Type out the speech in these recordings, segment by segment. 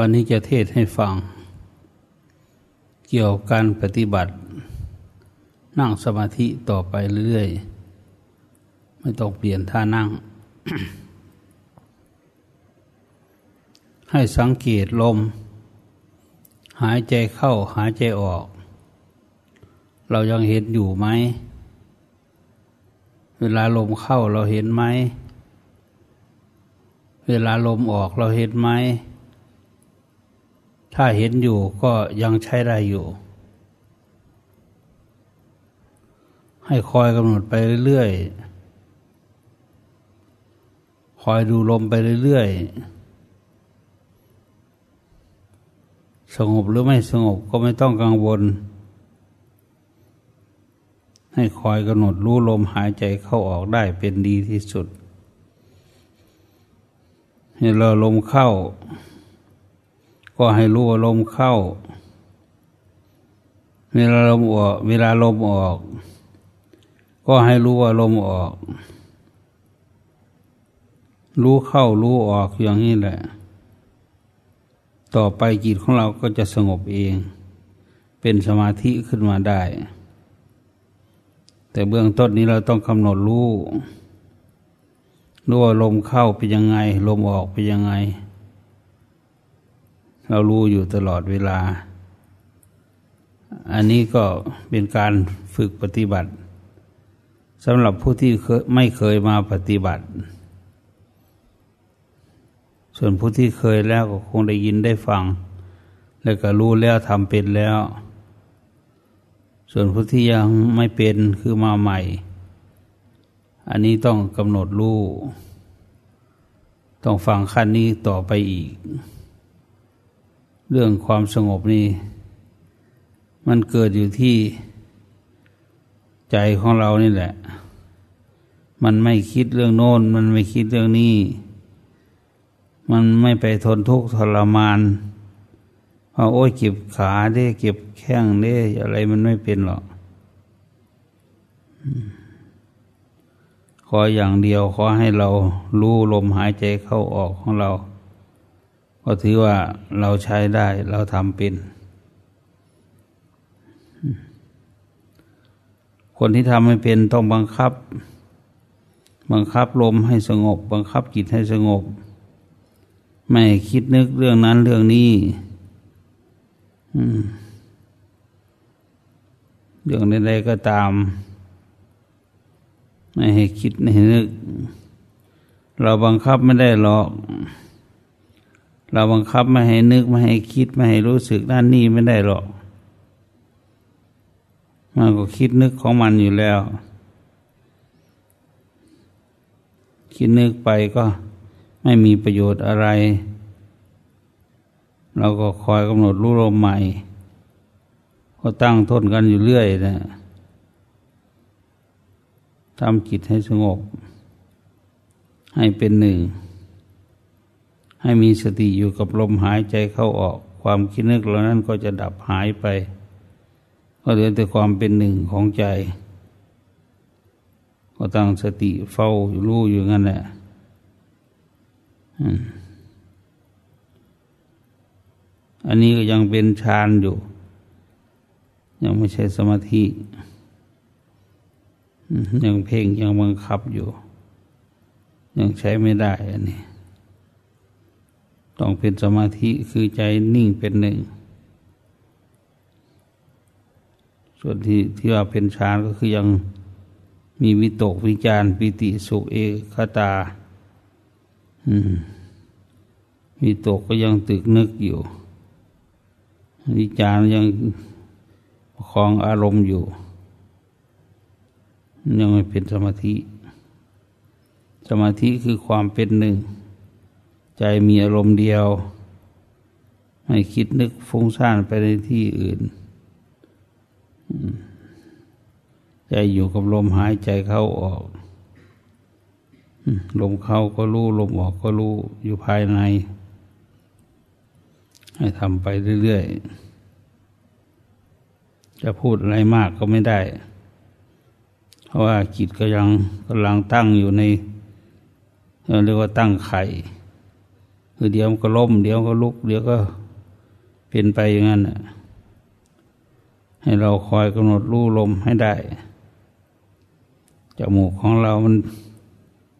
วันนี้จะเทศให้ฟัง เกี่ยวกับการปฏิบัติ นั่งสมาธิต่อไปเรื่อยๆ ไม่ต้องเปลี่ยนท่านั่ง ให้สังเกตลม หายใจเข้าหายใจออก เรายังเห็นอยู่ไหม เวลาลมเข้าเราเห็นไหม เวลาลมออกเราเห็นไหม ถ้าเห็นอยู่ก็ยังใช้ได้อยู่ ให้คอยกำหนดไปเรื่อยๆ คอยดูลมไปเรื่อยๆ สงบหรือไม่สงบก็ไม่ต้องกังวล ให้คอยกำหนดรู้ลมหายใจเข้าออกได้เป็นดีที่สุดเห็นเราลมเข้า ก็ให้รู้ว่าลมเข้า เวลาลมออก เวลาลมออก ก็ให้รู้ว่าลมออก รู้เข้ารู้ออกอย่างนี้แหละ ต่อไปจิตของเราก็จะสงบเอง เป็นสมาธิขึ้นมาได้ แต่เบื้องต้นนี้เราต้องกำหนดรู้รู้ว่าลมเข้าเป็นยังไง ลมออกเป็นยังไง เรารู้อยู่ตลอดเวลา อันนี้ก็เป็นการฝึกปฏิบัติสำหรับผู้ที่ไม่เคยมาปฏิบัติ ส่วนผู้ที่เคยแล้วก็คงได้ยินได้ฟัง แล้วก็รู้แล้วทำเป็นแล้ว ส่วนผู้ที่ยังไม่เป็นคือมาใหม่ อันนี้ต้องกำหนดรู้ ต้องฟังขั้นนี้ต่อไปอีก เรื่องความสงบนี้มันเกิดอยู่ที่ใจของเรานี่แหละ มันไม่คิดเรื่องโน้น มันไม่คิดเรื่องนี้ มันไม่ไปทนทุกข์ทรมานว่าโอ้ยเก็บขาได้เก็บแข้งได้อะไรมันไม่เป็นหรอกขออย่างเดียวขอให้เรารู้ลมหายใจเข้าออกของเรา ก็ถือว่าเราใช้ได้เราทำเป็น คนที่ทำไม่เป็นต้องบังคับ บังคับลมให้สงบ บังคับจิตให้สงบ ไม่คิดนึกเรื่องนั้นเรื่องนี้เรื่องใดๆก็ตาม ไม่ให้คิดไม่ให้นึก เราบังคับไม่ได้หรอก เราบังคับไม่ให้นึกไม่ให้คิดไม่ให้รู้สึกด้านนี้ไม่ได้หรอก มันก็คิดนึกของมันอยู่แล้ว คิดนึกไปก็ไม่มีประโยชน์อะไร เราก็คอยกำหนดรู้ลมใหม่ ก็ตั้งทนกันอยู่เรื่อยนะทำจิตให้สงบ ให้เป็นหนึ่ง ให้มีสติอยู่กับลมหายใจเข้าออก ความคิดนึกเหล่านั้นก็จะดับหายไปก็เหลือแต่ความเป็นหนึ่งของใจ ก็ตั้งสติเฝ้ารู้อยู่งั้นแหละอันนี้ก็ยังเป็นฌานอยู่ ยังไม่ใช่สมาธิยังเพ่งยังบังคับอยู่ ยังใช้ไม่ได้อันนี้ ต้องเป็นสมาธิคือใจนิ่งเป็นหนึ่ง ส่วนที่ที่ว่าเป็นฌานก็คือยังมีวิตกวิจารปิติสุเอกขตา อืมวิตกก็ยังตึกนึกอยู่ วิจารยังคลองอารมณ์อยู่ ยังไม่เป็นสมาธิ สมาธิคือความเป็นหนึ่ง ใจมีอารมณ์เดียว ไม่คิดนึกฟุ้งซ่านไปในที่อื่น ใจอยู่กับลมหายใจเข้าออก ลมเข้าก็รู้ลมออกก็รู้อยู่ภายใน ให้ทำไปเรื่อยๆ จะพูดอะไรมากก็ไม่ได้ เพราะว่าจิตก็ยังกำลังตั้งอยู่ในเรียกว่าตั้งไข่ คือเดี๋ยวก็ล้มเดี๋ยวก็ลุก เดี๋ยวก็เป็นไปอย่างนั้นให้เราคอยกำหนดรู้ลมให้ได้จมูกของเรามัน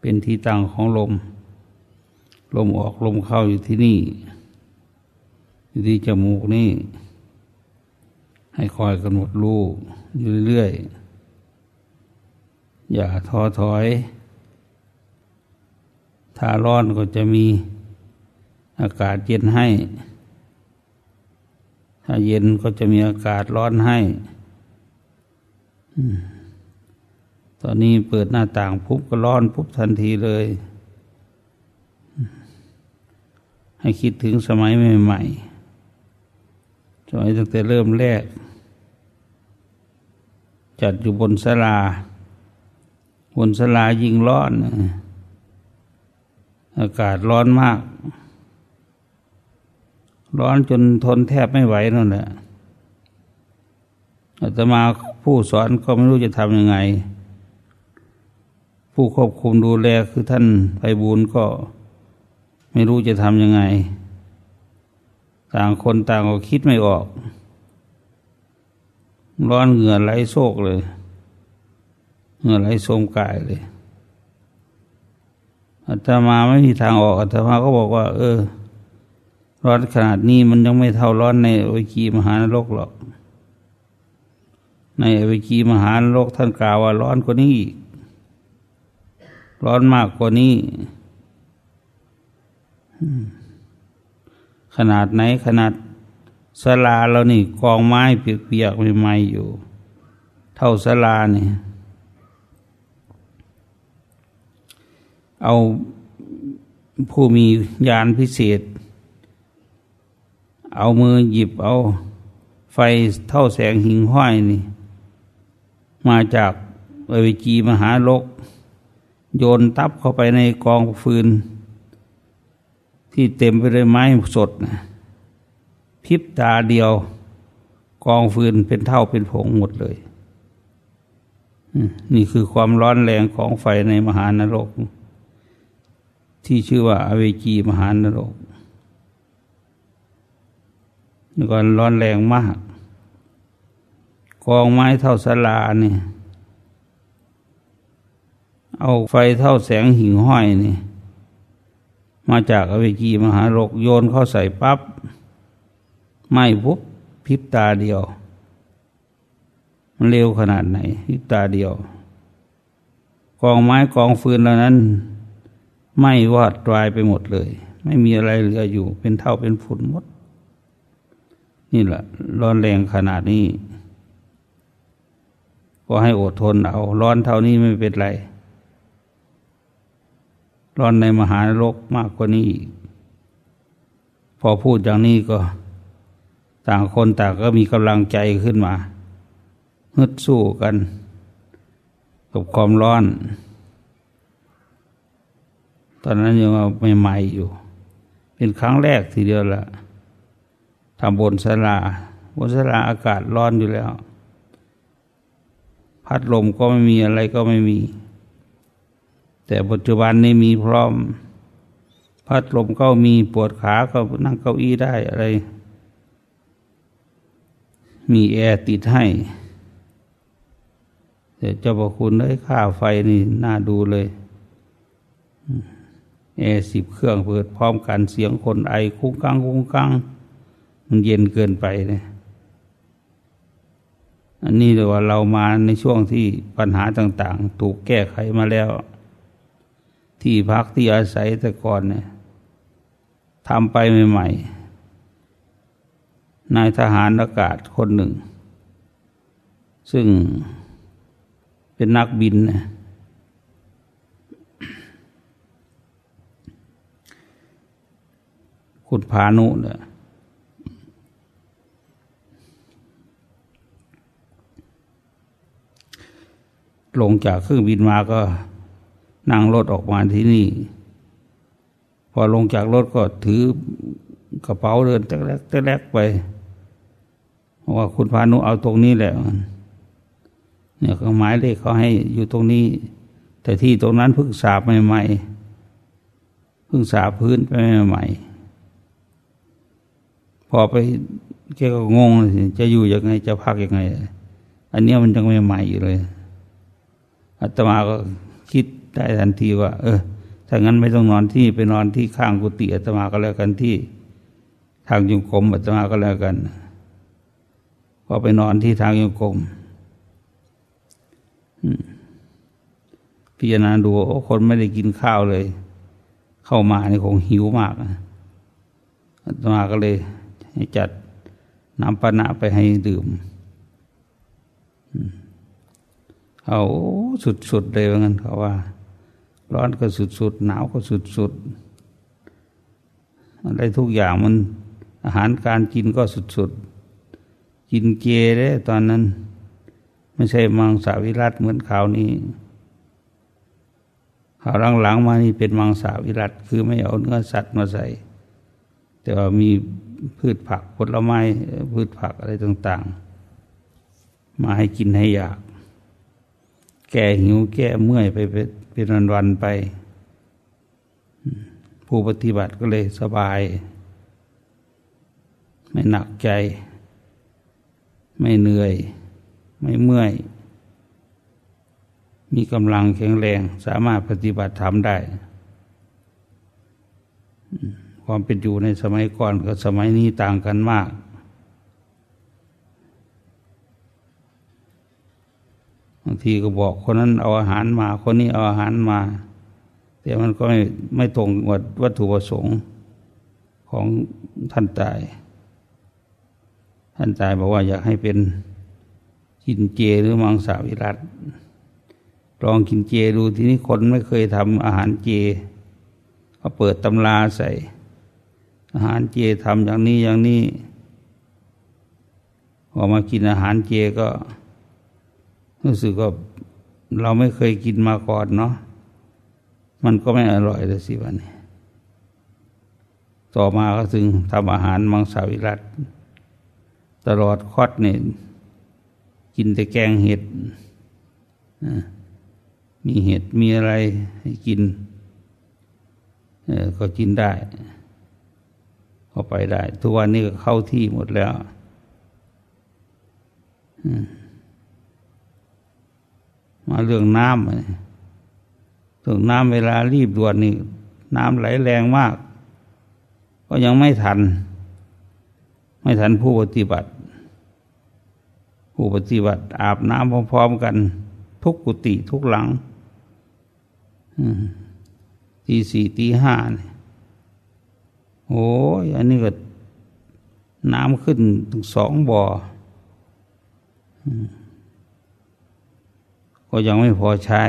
เป็นที่ตั้งของลม ลมออกลมเข้าอยู่ที่นี่ อยู่ที่จมูกนี่ ให้คอยกำหนดรู้อยู่เรื่อยๆอย่าท้อถอย ถ้าร้อนก็จะมี อากาศเย็นให้ ถ้าเย็นก็จะมีอากาศร้อนให้ตอนนี้เปิดหน้าต่างปุ๊บก็ร้อนปุ๊บทันทีเลย ให้คิดถึงสมัยใหม่ๆสมัยตั้งแต่เริ่มแรก จัดอยู่บนสลา บนสลายิงร้อน อากาศร้อนมาก ร้อนจนทนแทบไม่ไหวนั่นแหละอาตมาผู้สอนก็ไม่รู้จะทำยังไง ผู้ควบคุมดูแลคือท่านไพบูลก็ไม่รู้จะทำยังไง ต่างคนต่างก็คิดไม่ออก ร้อนเหงื่อไหลโซกเลย เหงื่อไหลโสมกายเลยอาตมาไม่มีทางออกอาตมาก็บอกว่า เออ ร้อนขนาดนี้มันยังไม่เท่าร้อนในอวิกีมหานรกหรอก ในอวิกีมหานรกท่านกล่าวว่าร้อนกว่านี้อีกร้อนมากกว่านี้ ขนาดไหนขนาดสลาเรานี่กองไม้เปียกๆใหม่ๆอยู่ เท่าสลานี่เอาผู้มียานพิเศษ เอามือหยิบเอาไฟเท่าแสงหิงห้อยนี่ มาจากเอวิจีมหาโลก โยนตับเข้าไปในกองฟืน ที่เต็มไปด้วยไม้สดนะพิบตาเดียว กองฟืนเป็นเท่าเป็นผงหมดเลย นี่คือความร้อนแรงของไฟในมหานรก ที่ชื่อว่าอเวจีมหานรก นี่ก็ร้อนแรงมากกองไม้เท่าสลาเนี่ย เอาไฟเท่าแสงหิ่งห้อยนี่มาจากอเวจีมหาโลกโยนเข้าใส่ปับ๊บไหม้ปุ๊บพิบตาเดียว มันเร็วขนาดไหน พิบตาเดียว กองไม้กองฟืนเหล่านั้นไหม้วอดตายไปหมดเลย ไม่มีอะไรเหลืออยู่เป็นเท่าเป็นฝุ่นหมด นี่แหละร้อนแรงขนาดนี้ ก็ให้อดทนเอาร้อนเท่านี้ไม่เป็นไร ร้อนในมหาโลกมากกว่านี้ พอพูดอย่างนี้ก็ ต่างคนต่างก็มีกำลังใจขึ้นมาฮึดสู้กัน กับความร้อน ตอนนั้นยังใหม่ๆอยู่ เป็นครั้งแรกทีเดียวละ ทำบนสลาบนสลาอากาศร้อนอยู่แล้ว พัดลมก็ไม่มีอะไรก็ไม่มี แต่ปัจจุบันนี้มีพร้อม พัดลมก็มีปวดขาก็นั่งเก้าอี้ได้อะไร มีแอร์ติดให้แต่เจ้าพระคุณได้ค่าไฟนี่น่าดูเลยแอร์สิบเครื่องเปิดพร้อมกันเสียงคนไอคุ้งกังคุ้งกัง มันเย็นเกินไปเนี่ยอันนี้เรียกว่าเรามาในช่วงที่ปัญหาต่าง ๆ ถูกแก้ไขมาแล้ว ที่พักที่อาศัยแต่ก่อนเนี่ยทำไปใหม่ๆนายทหารอากาศคนหนึ่ง ซึ่งเป็นนักบินเนี่ยคุณพานุเนี่ย ลงจากเครื่องบินมาก็นั่งรถออกมาที่นี่ พอลงจากรถก็ถือกระเป๋าเดินแตะแลกแตะแลกไปว่าคุณพานุเอาตรงนี้แหละเนี่ยเขาหมายเลขเขาให้อยู่ตรงนี้ แต่ที่ตรงนั้นเพิ่งสาบใหม่เพิ่งสาบพื้นไปใหม่พอไปแกก็งงจะอยู่ยังไงจะพักยังไง อันนี้มันยังไม่ใหม่อยู่เลย อาตมาก็คิดได้ทันทีว่า เออถ้างั้นไม่ต้องนอนที่ไปนอนที่ข้างกุฏิอาตมาก็แล้วกันที่ ทางยงกรมอาตมาก็แล้วกันพอไปนอนที่ทางยงกรมพิจารณาดูโอ้คนไม่ได้กินข้าวเลย เข้ามานี่คงหิวมากอาตมาก็เลยจัดน้ำปานะไปให้ดื่ม เอาสุดๆเลยว่างั้นเขาว่า ร้อนก็สุดๆหนาวก็สุดๆอะไรทุกอย่างมันอาหารการกินก็สุดๆ กินเจเลยตอนนั้น ไม่ใช่มังสวิรัตเหมือนข่าวนี้ข่าวหลังๆมานี่เป็นมังสวิรัตคือไม่เอาเนื้อสัตว์มาใส่ แต่ว่ามีพืชผักผลไม้พืชผักอะไรต่าง ๆ มาให้กินให้อยาก แก้หิวแก้เมื่อยไปเป็นวันๆไป ผู้ปฏิบัติก็เลยสบาย ไม่หนักใจ ไม่เหนื่อย ไม่เมื่อย มีกำลังแข็งแรง สามารถปฏิบัติธรรมได้ ความเป็นอยู่ในสมัยก่อนกับสมัยนี้ต่างกันมาก บางทีก็บอกคนนั้นเอาอาหารมา คนนี้เอาอาหารมา แต่มันก็ไม่ไม่ตรงวัตวัตถุประสงค์ของท่านตาย ท่านตายบอกว่าอยากให้เป็นกินเจหรือมังสวิรัตลองกินเจดูทีนี้คนไม่เคยทำอาหารเจเขาเปิดตำราใส่ อาหารเจทำอย่างนี้อย่างนี้พอมากินอาหารเจก็ รู้สึกว่าเราไม่เคยกินมาก่อนเนาะมันก็ไม่อร่อยเลยสิวันนี้ ต่อมาก็ถึงทำอาหารมังสวิรัตตลอดคอดเนี่ยกินแต่แกงเห็ดมีเห็ดมีอะไรให้กินก็กินได้ก็ไปได้ ทุกวันนี้ก็เข้าที่หมดแล้ว มาเรื่องน้ำเรื่องน้ำเวลารีบด่วนนี่น้ำไหลแรงมาก ก็ยังไม่ทัน ไม่ทันผู้ปฏิบัติ ผู้ปฏิบัติ อาบน้ำพร้อมๆกัน ทุกกุฏิทุกหลังตีสี่ตีห้าเนี่ยโอ้ยอันนี้ก็น้ำขึ้นถึงสองบ่อ ก็ยังไม่พอใช้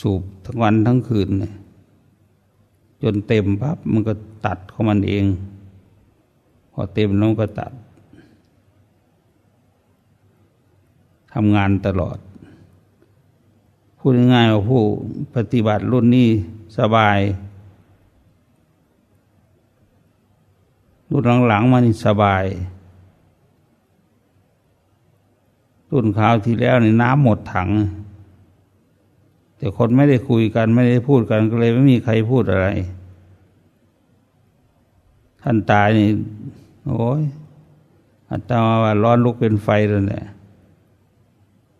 สูบทั้งวันทั้งคืนเลยจนเต็มปั๊บมันก็ตัดของมันเอง พอเต็มแล้วก็ตัดทำงานตลอด พูดง่ายๆว่าผู้ปฏิบัติรุ่นนี้สบาย รุ่นหลังๆมานี่สบาย รุ่นข่าวที่แล้วนี่น้ำหมดถัง แต่คนไม่ได้คุยกันไม่ได้พูดกันก็เลยไม่มีใครพูดอะไร ท่านตายนี่โอ้ยอัตมาว่าร้อนลุกเป็นไฟเลยแหละ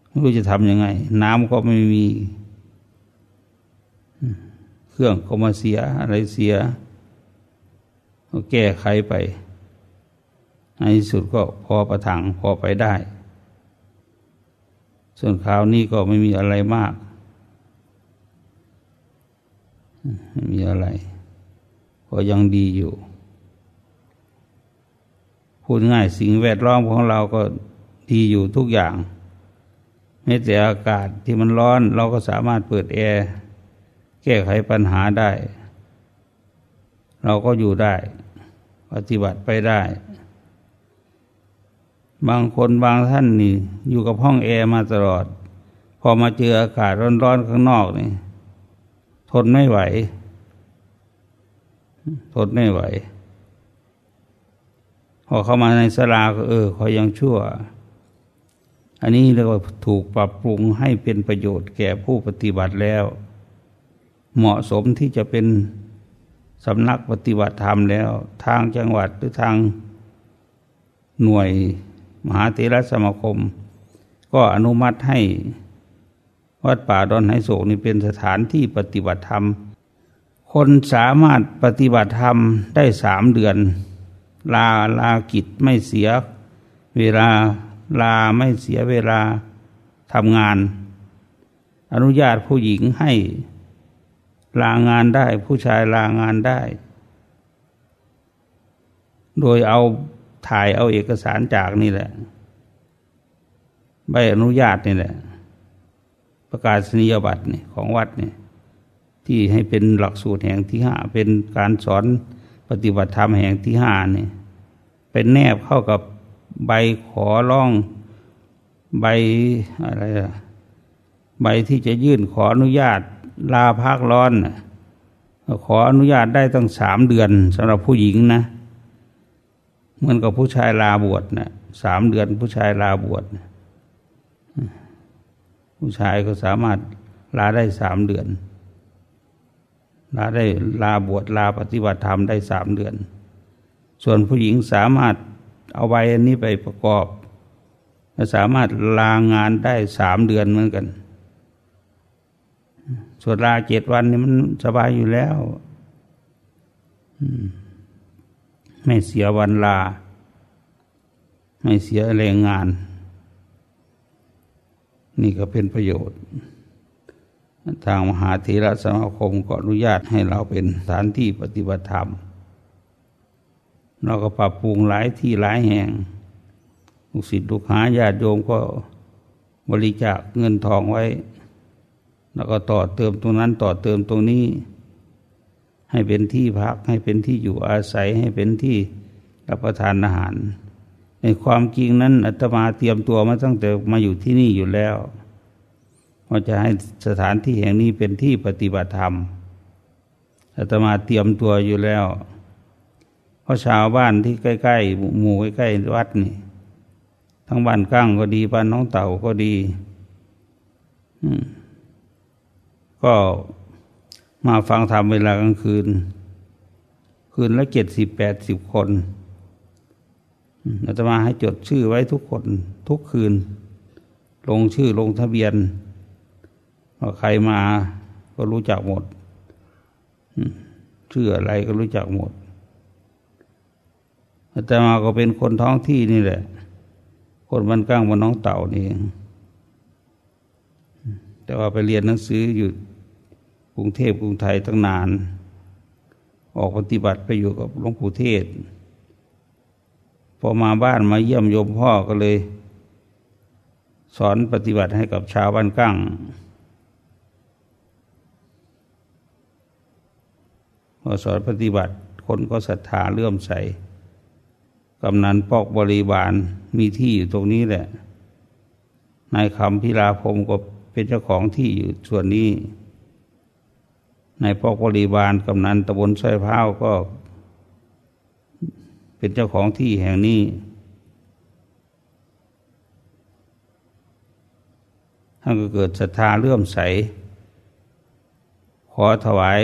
ไม่รู้จะทำยังไง น้ำก็ไม่มี เครื่องก็มาเสียอะไรเสียก็แก้ไขไปในที่สุดก็พอประทังพอไปได้ ส่วนคราวนี้ก็ไม่มีอะไรมาก ไม่มีอะไร ก็ยังดีอยู่ พูดง่ายสิ่งแวดล้อมของเราก็ดีอยู่ทุกอย่างไม่แต่อากาศที่มันร้อนเราก็สามารถเปิดแอร์แก้ไขปัญหาได้ เราก็อยู่ได้ ปฏิบัติไปได้ บางคนบางท่านนี่ อยู่กับห้องแอร์มาตลอด พอมาเจออากาศร้อนๆข้างนอกนี่ ทนไม่ไหว ทนไม่ไหว พอเข้ามาในสลาก็เออเขายังชั่ว อันนี้เรียกว่าถูกปรับปรุงให้เป็นประโยชน์แก่ผู้ปฏิบัติแล้ว เหมาะสมที่จะเป็นสำนักปฏิบัติธรรมแล้ว ทางจังหวัดหรือทางหน่วย มหาเถรสมาคม ก็อนุมัติให้วัดป่าดอนไหโศกนี่เป็นสถานที่ปฏิบัติธรรม คนสามารถปฏิบัติธรรมได้สามเดือน ลาลากิจไม่เสีย เวลาลาไม่เสียเวลาทำงาน อนุญาตผู้หญิงให้ลางานได้ผู้ชายลางานได้ โดยเอา ถ่ายเอาเอกสารจากนี่แหละ ใบอนุญาตนี่แหละ ประกาศนียบัตรนี่ของวัดนี่ที่ให้เป็นหลักสูตรแห่งที่ห้าเป็นการสอนปฏิบัติธรรมแห่งที่ห้านี่เป็นแนบเข้ากับใบขอร้องใบอะไรใบที่จะยื่นขออนุญาตลาพักร้อน ขออนุญาตได้ตั้งสามเดือนสำหรับผู้หญิงนะ เหมือนกับผู้ชายลาบวชนะสามเดือนผู้ชายลาบวชผู้ชายก็สามารถลาได้สามเดือน ลาได้ลาบวชลาปฏิบัติธรรมได้สามเดือน ส่วนผู้หญิงสามารถเอาใบอันนี้ไปประกอบสามารถลางานได้สามเดือนเหมือนกัน ส่วนลาเจ็ดวันนี่มันสบายอยู่แล้ว ไม่เสียวันลา ไม่เสียแรงงาน นี่ก็เป็นประโยชน์ ทางมหาเถรสมาคมก็อนุญาตให้เราเป็นสถานที่ปฏิบัติธรรม เราก็ปรับปรุงหลายที่หลายแห่งลูกศิษย์ลูกหาญาติโยมก็บริจาคเงินทองไว้ แล้วก็ต่อเติมตรงนั้นต่อเติมตรงนี้ ให้เป็นที่พัก ให้เป็นที่อยู่อาศัยให้เป็นที่รับประทานอาหาร ในความจริงนั้นอาตมาเตรียมตัวมาตั้งแต่มาอยู่ที่นี่อยู่แล้วว่าจะให้สถานที่แห่งนี้เป็นที่ปฏิบัติธรรมอาตมาเตรียมตัวอยู่แล้ว เพราะชาวบ้านที่ใกล้ๆหมู่ใกล้ๆวัดนี่ ทั้งบ้านก้างก็ดีบ้านน้องเต่าก็ดีก็ มาฟังธรรมเวลากลางคืน คืนละเจ็ดสิบแปดสิบคนอาตมาให้จดชื่อไว้ทุกคนทุกคืน ลงชื่อลงทะเบียนว่าใครมาก็รู้จักหมดชื่ออะไรก็รู้จักหมดอาตมาก็เป็นคนท้องที่นี่แหละ คนมันก้างมันน้องเต่านี่แต่ว่าไปเรียนหนังสืออยู่ กรุงเทพกรุงไทยตั้งนาน ออกปฏิบัติไปอยู่กับหลวงปู่เทศ พอมาบ้านมาเยี่ยมโยมพ่อก็เลย สอนปฏิบัติให้กับชาวบ้านกั้งพอสอนปฏิบัติคนก็ศรัทธาเลื่อมใสกำนันปอกบริบาลมีที่อยู่ตรงนี้แหละ นายคำพิลาพรมก็เป็นเจ้าของที่อยู่ส่วนนี้ ในายปอกบริบาลกำนันตำบลสร้อยพร้าวก็ เป็นเจ้าของที่แห่งนี้ ท่านก็เกิดศรัทธาเลื่อมใส ขอถวาย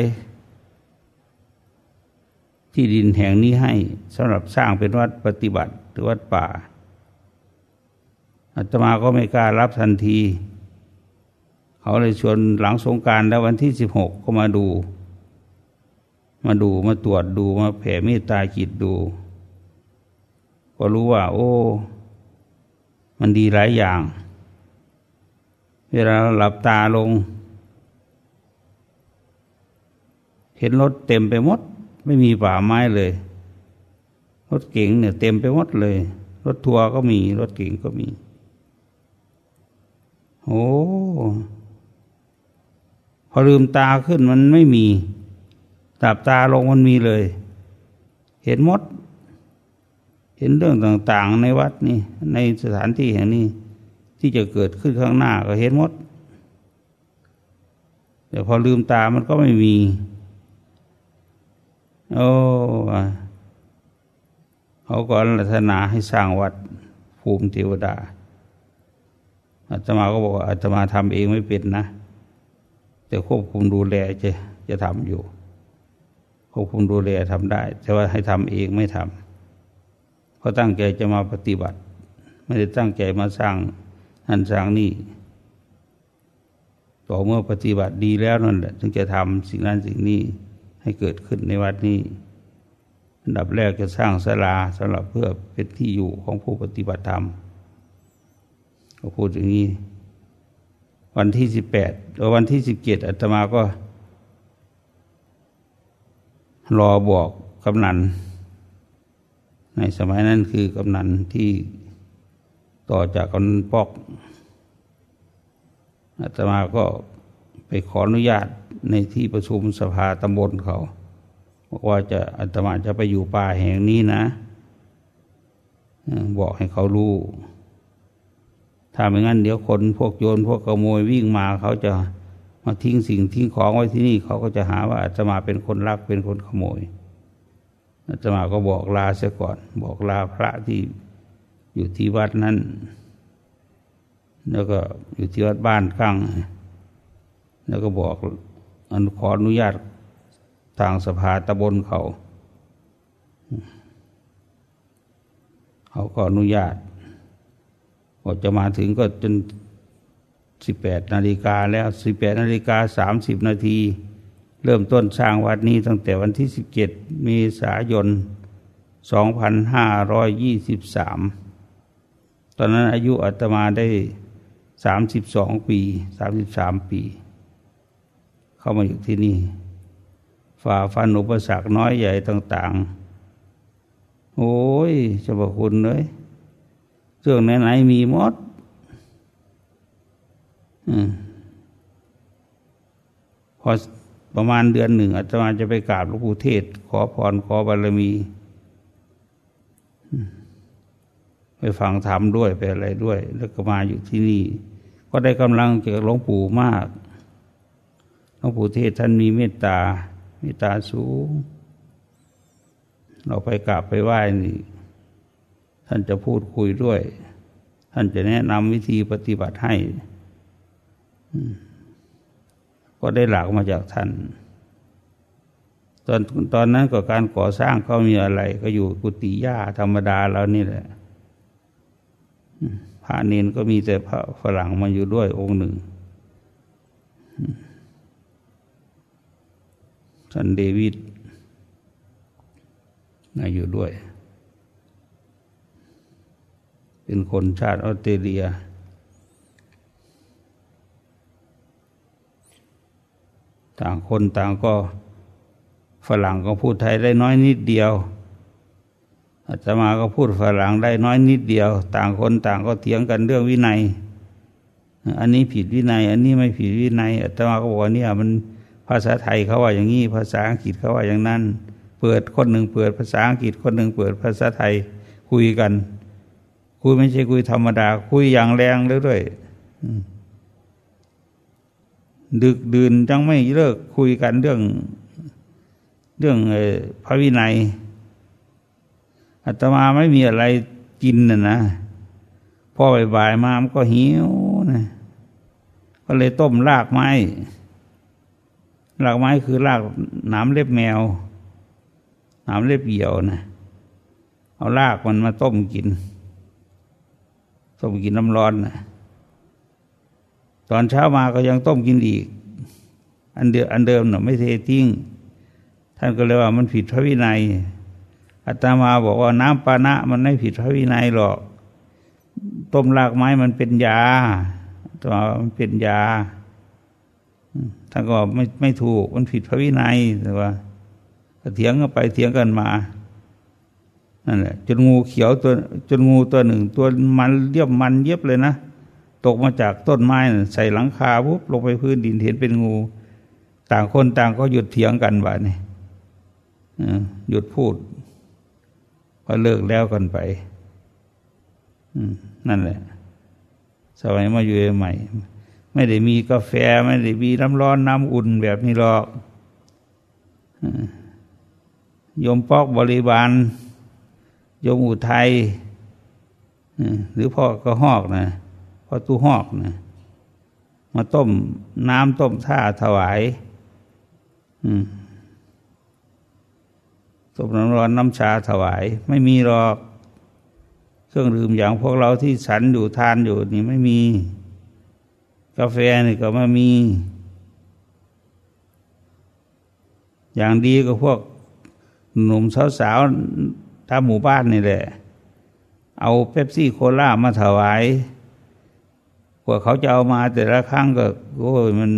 ที่ดินแห่งนี้ให้สำหรับสร้างเป็นวัดปฏิบัติหรือวัดป่าอาตมาก็ไม่กล้ารับทันที เขาเลยชวนหลังสงการแล้ววันที่สิบหกก็มาดู มาดูมาตรวจดูมาแผ่เมตตาจิตดู ก็รู้ว่า โอ้ มันดีหลายอย่าง เวลาหลับตาลง เห็นรถเต็มไปหมด ไม่มีป่าไม้เลยรถเก๋งเนี่ยเต็มไปหมดเลย รถทัวร์ก็มี รถเก๋งก็มี โอ้ พอลืมตาขึ้นมันไม่มีตาบตาลงมันมีเลย เห็นมด เห็นเรื่องต่างๆในวัดนี่ ในสถานที่แห่งนี้ ที่จะเกิดขึ้นข้างหน้าก็เห็นมดแต่พอลืมตามันก็ไม่มี โอ้เขาก็รัตนาให้สร้างวัดภูมิเทวดาอาตมาก็บอกว่าอาตมาทำเองไม่เป็นนะ แต่ควบคุมดูแลจะจะทำอยู่ ควบคุมดูแลทำได้ แต่ว่าให้ทำเองไม่ทำเพราะตั้งใจจะมาปฏิบัติ ไม่ได้ตั้งใจมาสร้างนั่นสร้างนี่ต่อเมื่อปฏิบัติดีแล้วนั่นแหละถึงจะทำสิ่งนั้นสิ่งนี้ให้เกิดขึ้นในวัดนี้อันดับแรกจะสร้างศาลาสำหรับเพื่อเป็นที่อยู่ของผู้ปฏิบัติธรรมก็พูดอย่างนี้ วันที่สิบแปดวันที่สิบเจ็ดอาตมาก็ รอบอกกำนัน ในสมัยนั้นคือกำนันที่ต่อจากกำนันปอกอาตมาก็ไปขออนุญาตในที่ประชุมสภาตำบลเขาบอกว่าจะอาตมาจะไปอยู่ป่าแห่งนี้นะ บอกให้เขารู้ ถ้าไม่งั้นเดี๋ยวคนพวกโยนพวกขโมยวิ่งมาเขาจะมาทิ้งสิ่งทิ้งของไว้ที่นี่เขาก็จะหาว่าอาตมาเป็นคนรักเป็นคนขโมยอาตมาก็บอกลาเสียก่อน บอกลาพระที่อยู่ที่วัดนั้น แล้วก็อยู่ที่วัดบ้านข้างแล้วก็บอกอนุขออนุญาตทางสภาตะบนเขา เขาก็อนุญาต พอจะมาถึงก็จนสิบแปดนาฬิกาแล้วสิบแปดนาฬิกาสามสิบนาทีเริ่มต้นสร้างวัดนี้ตั้งแต่วันที่สิบเจ็ดมีสายนสองพันห้าร้อยยี่สิบสามตอนนั้นอายุอาตมาได้สามสิบสองปีสามสิบสามปี เข้ามาอยู่ที่นี่ ฝ่าฟันอุปสรรคน้อยใหญ่ต่าง ๆ โอ้ยเจ้าพระคุณเลย เรื่องไหนๆมีมดพอประมาณเดือนหนึ่งอาจารย์จะไปกราบหลวงปู่เทศ ขอพรขอบารมี ไปฟังธรรมด้วยไปอะไรด้วย แล้วก็มาอยู่ที่นี่ ก็ได้กำลังเจอหลวงปู่มากหลวงปู่เทศท่านมีเมตตาเมตตาสูง เราไปกราบไปไหว้นี่ ท่านจะพูดคุยด้วย ท่านจะแนะนำวิธีปฏิบัติให้ ก็ได้หลักมาจากท่าน ตอนตอนนั้นก็การก่อสร้างเขามีอะไร ก็อยู่กุฏิย่าธรรมดาแล้วนี่แหละพระเนนก็มีแต่พระฝรั่งมาอยู่ด้วยองค์หนึ่งท่านเดวิดมาอยู่ด้วย เป็นคนชาติออสเตรเลีย ต่างคนต่างก็ฝรั่งก็พูดไทยได้น้อยนิดเดียวอาตมาก็พูดฝรั่งได้น้อยนิดเดียว ต่างคนต่างก็เถียงกันเรื่องวินัย อันนี้ผิดวินัย อันนี้ไม่ผิดวินัยอาตมาก็บอกว่าเนี่ยมันภาษาไทยเขาว่าอย่างนี้ภาษาอังกฤษเขาว่าอย่างนั้น เปิดคนหนึ่งเปิดภาษาอังกฤษคนหนึ่งเปิดภาษาไทยคุยกัน คุยไม่ใช่คุยธรรมดา คุยอย่างแรงเลยด้วยดึกดื่นจังไม่เลิกคุยกันเรื่อง เรื่องพระวินัยอาตมาไม่มีอะไรกินน่ะนะพ่อบ่ายมามันก็หิวนะก็เลยต้มรากไม้รากไม้คือรากหนามเล็บแมวหนามเล็บเหยี่ยวนะเอารากมันมาต้มกิน ต้มกินน้ำร้อนนะตอนเช้ามาก็ยังต้มกินอีก อันเดิมอันเดิมเนาะไม่เททิ้งท่านก็เลยว่ามันผิดพระวินัยอาตมาบอกว่าน้ำปานะมันไม่ผิดพระวินัยหรอก ต้มรากไม้มันเป็นยาตัวมันเป็นยาท่านก็ไม่ไม่ถูกมันผิดพระวินัยแต่ว่าเถียงกันไปเถียงกันมา นั่นแหละจนงูเขียวตัวจนงูตัวหนึ่ง ตัวมันเรียบมันเย็บเลยนะตกมาจากต้นไม้ใส่หลังคาปุ๊บลงไปพื้นดินเห็นเป็นงู ต่างคนต่างก็หยุดเถียงกันบ่านี่หยุดพูดก็เลิกแล้วกันไปนั่นแหละ สมัยมาอยู่ใหม่ ไม่ได้มีกาแฟ ไม่ได้มีน้ำร้อนน้ำอุ่นแบบนี้หรอกยมปอกบริบาล ยมอุทัยหรือพ่อกระหอกนะพ่อตู้หอกนะมาต้มน้ำต้มท่าถวายต้มน้ำร้อนน้ำชาถวาย ไม่มีหรอก เครื่องดื่มอย่างพวกเราที่ฉันอยู่ทานอยู่นี่ไม่มี กาแฟนี่ก็ไม่มี อย่างดีก็พวกหนุ่มสาวๆ ตามหมู่บ้านนี่แหละ เอาเป๊ปซี่โคลามาถวายกว่าเขาจะเอามาแต่ละครั้งก็โอ้ยมัน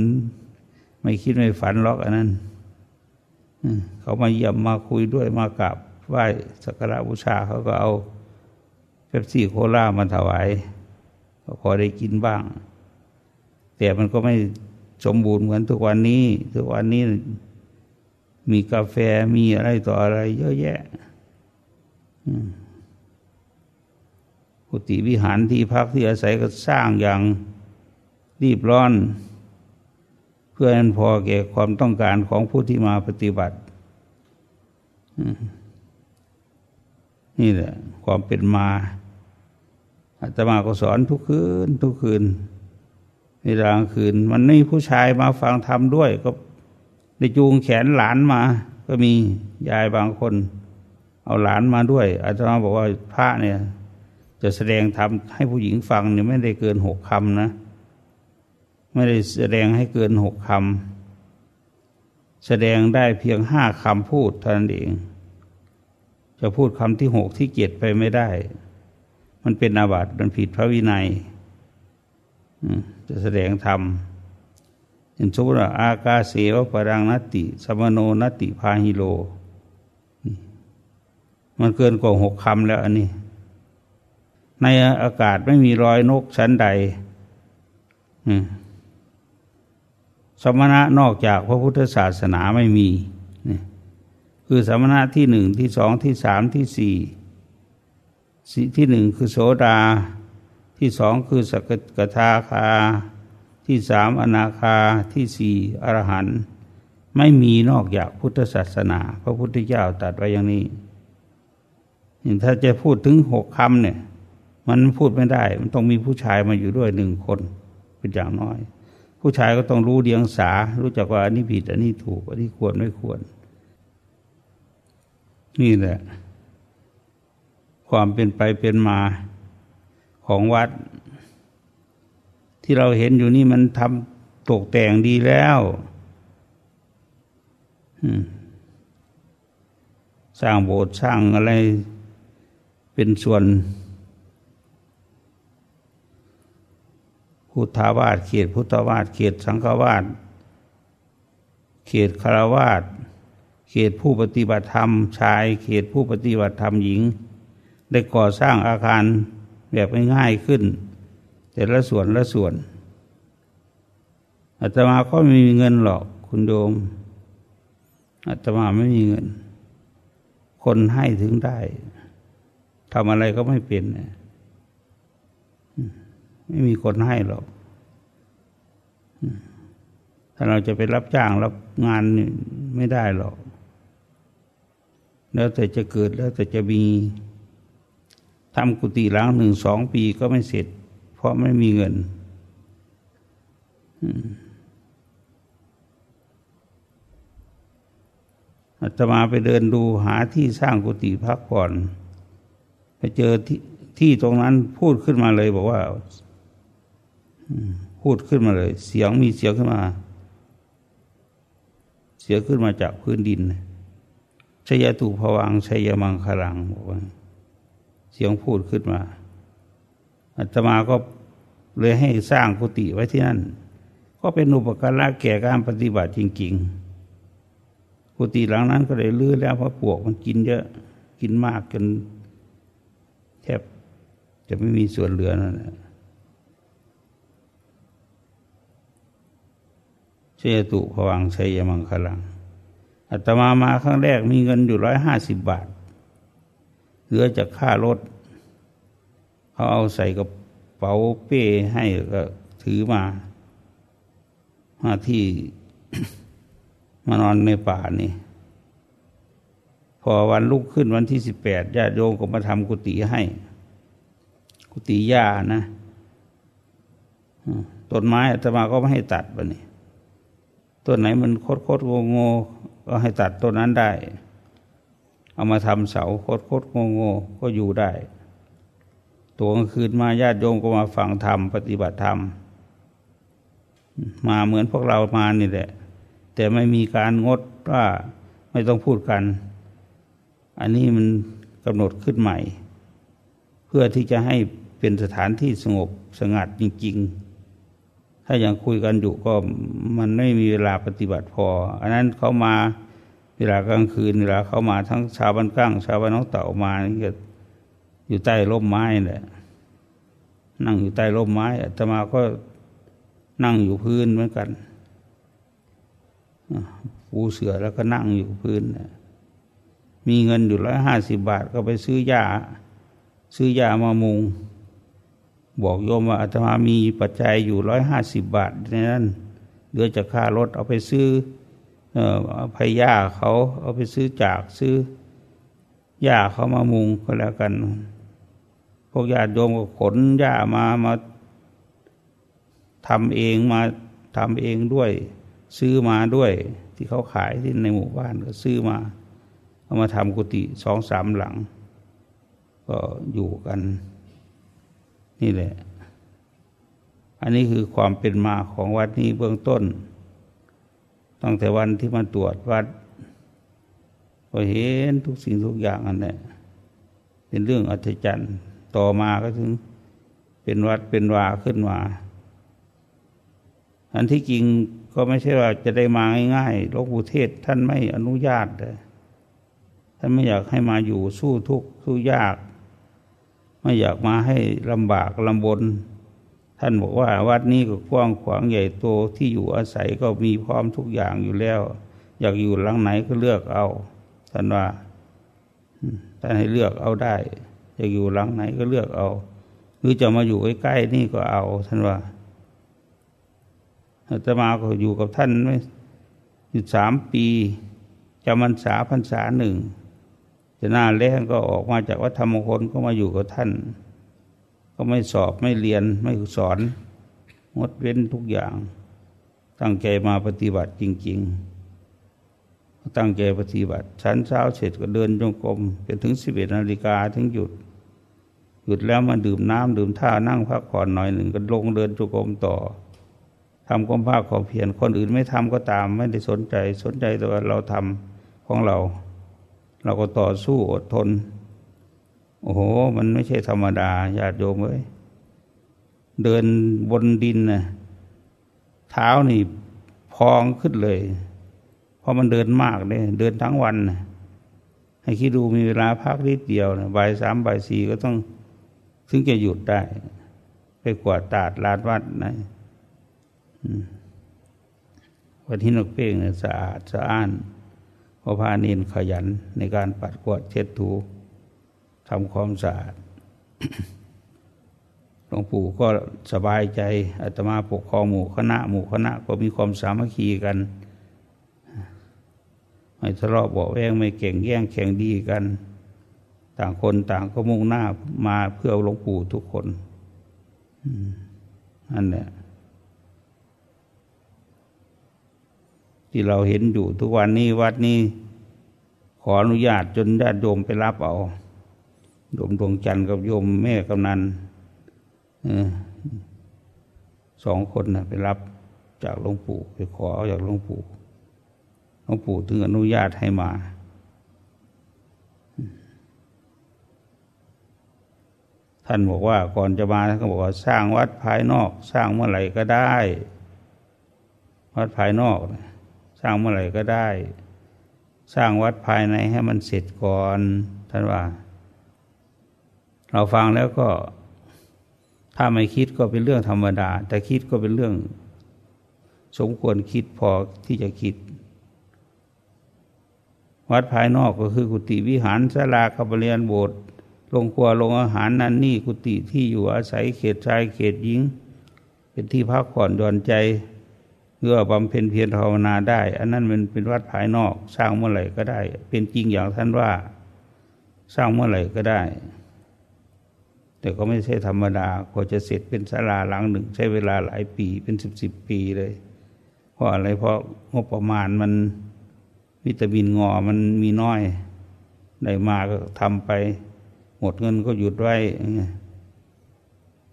ไม่คิดไม่ฝันหรอกอันนั้นเขามาเยี่ยมมาคุยด้วยมากราบไหว้สักการะบูชาเขาก็เอาเป๊ปซี่โคลามาถวายก็พอได้กินบ้าง แต่มันก็ไม่สมบูรณ์เหมือนทุกวันนี้ ทุกวันนี้มีกาแฟมีอะไรต่ออะไรเยอะแยะ กุฏิวิหารที่พักที่อาศัยก็สร้างอย่างรีบร้อน เพื่อให้พอแก่ความต้องการของผู้ที่มาปฏิบัติ นี่แหละ ความเป็นมาอาตมาก็สอนทุกคืน ทุกคืนในกลางคืน มันนี่ผู้ชายมาฟังธรรมด้วย ก็ได้จูงแขนหลานมา ก็มียายบางคน เอาหลานมาด้วยอาตมาบอกว่าพระเนี่ย จะแสดงธรรมให้ผู้หญิงฟังเนี่ยไม่ได้เกินหกคำนะ ไม่ได้แสดงให้เกินหกคำแสดงได้เพียงห้าคำพูดเท่านั้นเอง จะพูดคำที่หกที่เจ็ดไปไม่ได้ มันเป็นอาบัติมันผิดพระวินัยจะแสดงธรรมอย่างสมมติว่าอากาเสวปรังนติ สมโนนติพาหิโล มันเกินกว่าหกคำแล้วอันนี้ ในอากาศไม่มีรอยนกชั้นใดสมณะนอกจากพระพุทธศาสนาไม่มี คือสมณะที่หนึ่งที่สองที่สามที่สี่ที่หนึ่งคือโสดา ที่สองคือสกทาคา ที่สามอนาคาที่สี่อรหันต์ไม่มีนอกจากพุทธศาสนา พระพุทธเจ้าตรัสไว้อย่างนี้ ถ้าจะพูดถึงหกคำเนี่ย มันพูดไม่ได้ มันต้องมีผู้ชายมาอยู่ด้วยหนึ่งคนเป็นอย่างน้อย ผู้ชายก็ต้องรู้เดียงสา รู้จักว่าอันนี้ผิด อันนี้ถูก อันนี้ควรไม่ควร นี่แหละ ความเป็นไปเป็นมาของวัด ที่เราเห็นอยู่นี่มันทำตกแต่งดีแล้วสร้างโบสถ์สร้างอะไร เป็นส่วนพุทธาวาสเขตพุทธาวาสเขตสังฆวาสเขตคารวาสเขตผู้ปฏิบัติธรรม ชาย เขตผู้ปฏิบัติธรรมหญิง ได้ก่อสร้างอาคารแบบง่ายขึ้น แต่ละส่วนละส่วนอาตมาก็ไม่มีเงินหรอกคุณโยมอาตมาไม่มีเงิน คนให้ถึงได้ ทำอะไรก็ไม่เป็นนไม่มีคนให้หรอกถ้าเราจะไปรับจ้างรับงานไม่ได้หรอก แล้วแต่จะเกิดแล้วแต่จะมีทำกุฏิล้างหนึ่งสองปีก็ไม่เสร็จ เพราะไม่มีเงินอาตมาไปเดินดูหาที่สร้างกุฏิพักผ่อน เจอที่ที่ตรงนั้นพูดขึ้นมาเลย บอกว่าพูดขึ้นมาเลย เสียงมีเสียงขึ้นมา เสียงขึ้นมาจากพื้นดินชยตุภวังชัยมังคลังบอกว่าเสียงพูดขึ้นมาอาตมาก็เลยให้สร้างกุฏิไว้ที่นั่น ก็เป็นอุปการะแก่การปฏิบัติจริง ๆ กุฏิหลังนั้นก็เลยลื้อแล้วเพราะปวกมันกินเยอะ กินมากจน แทบจะไม่มีส่วนเหลือนั่นแหละชยตุผวังชัยมังคลังอาตมามาครั้งแรกมีเงินอยู่ร้อยห้าสิบบาท เหลือจากค่ารถ เขาเอาใส่กระเป๋าเป้ให้ก็ถือมา มาที่มานอนในป่านี่ พอวันลุกขึ้นวันที่สิบแปดญาติโยมก็มาทำกุฏิให้ กุฏิหญ้านะต้นไม้อาตมาก็ไม่ให้ตัดไปนี่ต้นไหนมันโคตรโคตรงโงก็ให้ตัดต้นนั้นได้ เอามาทำเสาโคตรโคตรโง่โง่ก็อยู่ได้ตัวกลางคืนมาญาติโยมก็มาฟังธรรมปฏิบัติธรรม มาเหมือนพวกเรามานี่แหละ แต่ไม่มีการงดว่าไม่ต้องพูดกัน อันนี้มันกำหนดขึ้นใหม่ เพื่อที่จะให้เป็นสถานที่สงบสงัดจริง ๆ ถ้ายังคุยกันอยู่ก็มันไม่มีเวลาปฏิบัติพอ อันนั้นเขามาเวลากลางคืนเวลาเขามาทั้งชาวบ้านก้างชาวบ้านน้องเต่ามานี่ก็อยู่ใต้ร่มไม้แหละนั่งอยู่ใต้ร่มไม้อาตมาก็นั่งอยู่พื้นเหมือนกันปูเสือแล้วก็นั่งอยู่พื้น มีเงินอยู่ร้อยห้าสิบบาทก็ไปซื้อยาซื้อยามามุง บอกโยมว่าอาตมามีปัจจัยอยู่ร้อยห้าสิบบาทในนั้นเหลือจากค่ารถเอาไปซื้อเออพยาเขาเอาไปซื้อจากซื้อยาเขามามุงก็แล้วกัน พวกญาติโยมก็ขนยามามาทำเองมาทำเองด้วย ซื้อมาด้วย ที่เขาขายที่ในหมู่บ้านก็ซื้อมา เอามาทำกุฏิสองสามหลัง ก็อยู่กัน นี่แหละ อันนี้คือความเป็นมาของวัดนี้เบื้องต้น ตั้งแต่วันที่มาตรวจวัด ก็เห็นทุกสิ่งทุกอย่างอันนี้เป็นเรื่องอัศจรรย์ต่อมาก็ถึงเป็นวัดเป็นวาขึ้นมา อันที่จริงก็ไม่ใช่ว่าจะได้มาง่ายๆหลวงปู่เทศท่านไม่อนุญาตเลย ท่านไม่อยากให้มาอยู่สู้ทุกข์สู้ยาก ไม่อยากมาให้ลำบากลำบน ท่านบอกว่าวัดนี้ก็กว้างขวางใหญ่โตที่อยู่อาศัยก็มีพร้อมทุกอย่างอยู่แล้ว อยากอยู่หลังไหนก็เลือกเอาท่านว่าท่านให้เลือกเอาได้อยากอยู่หลังไหนก็เลือกเอา หรือจะมาอยู่ใกล้ๆนี่ก็เอาท่านว่าอาตมาก็อยู่กับท่านไม่อยู่สามปีจำพรรษาพรรษาหนึ่ง จะหน้าแรงก็ออกมาจากวัดธรรมคนก็มาอยู่กับท่าน ก็ไม่สอบไม่เรียนไม่สอนงดเว้นทุกอย่าง ตั้งใจมาปฏิบัติจริง ๆ ตั้งใจปฏิบัติชั้นเช้าเสร็จก็เดินจงกรมเป็นถึงสิบเอ็ดนาฬิกาถึงหยุด หยุดแล้วมาดื่มน้ำดื่มท่านั่งพักผ่อนหน่อยหนึ่งก็ลงเดินจงกรมต่อทำความภาคความเพียรคนอื่นไม่ทำก็ตาม ไม่ได้สนใจสนใจแต่ว่าเราทำของเรา เราก็ต่อสู้อดทน โอ้โห มันไม่ใช่ธรรมดาญาติโยมเอ้ยเดินบนดินนะเท้านี่พองขึ้นเลย เพราะมันเดินมากเลยเดินทั้งวันนะให้คิดดูมีเวลาพักนิดเดียวนะบ่ายสามบ่ายสี่ก็ต้องถึงจะหยุดได้ ไปกวาดตาดลานวัดนะวันที่นกเป้งเนี่ยสะอาดสะอ้าน พอพานินขยันในการปัดกวาดเช็ดถูทำความสะอาดหลวงปู่ก็สบายใจอาตมาปกครองหมู่คณะ หมู่คณะก็มีความสามัคคีกันไม่ทะเลาะเบาแวงไม่เก่งแย่งแข่งดีกัน ต่างคนต่างก็มุ่งหน้ามาเพื่อหลวงปู่ทุกคนนั่นแหละ ที่เราเห็นอยู่ทุกวันนี้วัดนี้ ขออนุญาตจนญาติโยมไปรับเอาโยมดวงจันทร์กับโยมแม่กำนันสองคนนะไปรับจากหลวงปู่ไปขอจากหลวงปู่หลวงปู่ถึงอนุญาตให้มา ท่านบอกว่าก่อนจะมาท่านก็บอกว่าสร้างวัดภายนอก สร้างเมื่อไหร่ก็ได้ วัดภายนอกนะ ร้างเมื่อไหร่ก็ได้ สร้างวัดภายในให้มันเสร็จก่อนท่านว่า เราฟังแล้วก็ถ้าไม่คิดก็เป็นเรื่องธรรมดา แต่คิดก็เป็นเรื่อง สมควรคิดพอที่จะคิด วัดภายนอกก็คือกุฏิวิหารศาลาคบเรียนโบสถ์ลงครัวลงอาหารนั่นนี่กุฏิที่อยู่อาศัยเขตชายเขตหญิง เป็นที่พักผ่อนหย่อนใจ พื่อบำเพ็ญเพียรภาวนาได้ อันนั้นมันเป็นวัดภายนอกสร้างเมื่อไหร่ก็ได้ เป็นจริงอย่างท่านว่า สร้างเมื่อไหร่ก็ได้ แต่ก็ไม่ใช่ธรรมดากว่าจะเสร็จเป็นศาลาหลังหนึ่ง ใช้เวลาหลายปีเป็นสิบสิบปีเลย เพราะอะไรเพราะงบประมาณมันวิตามินงอมันมีน้อยได้มาก็ทำไป หมดเงินก็หยุดไว้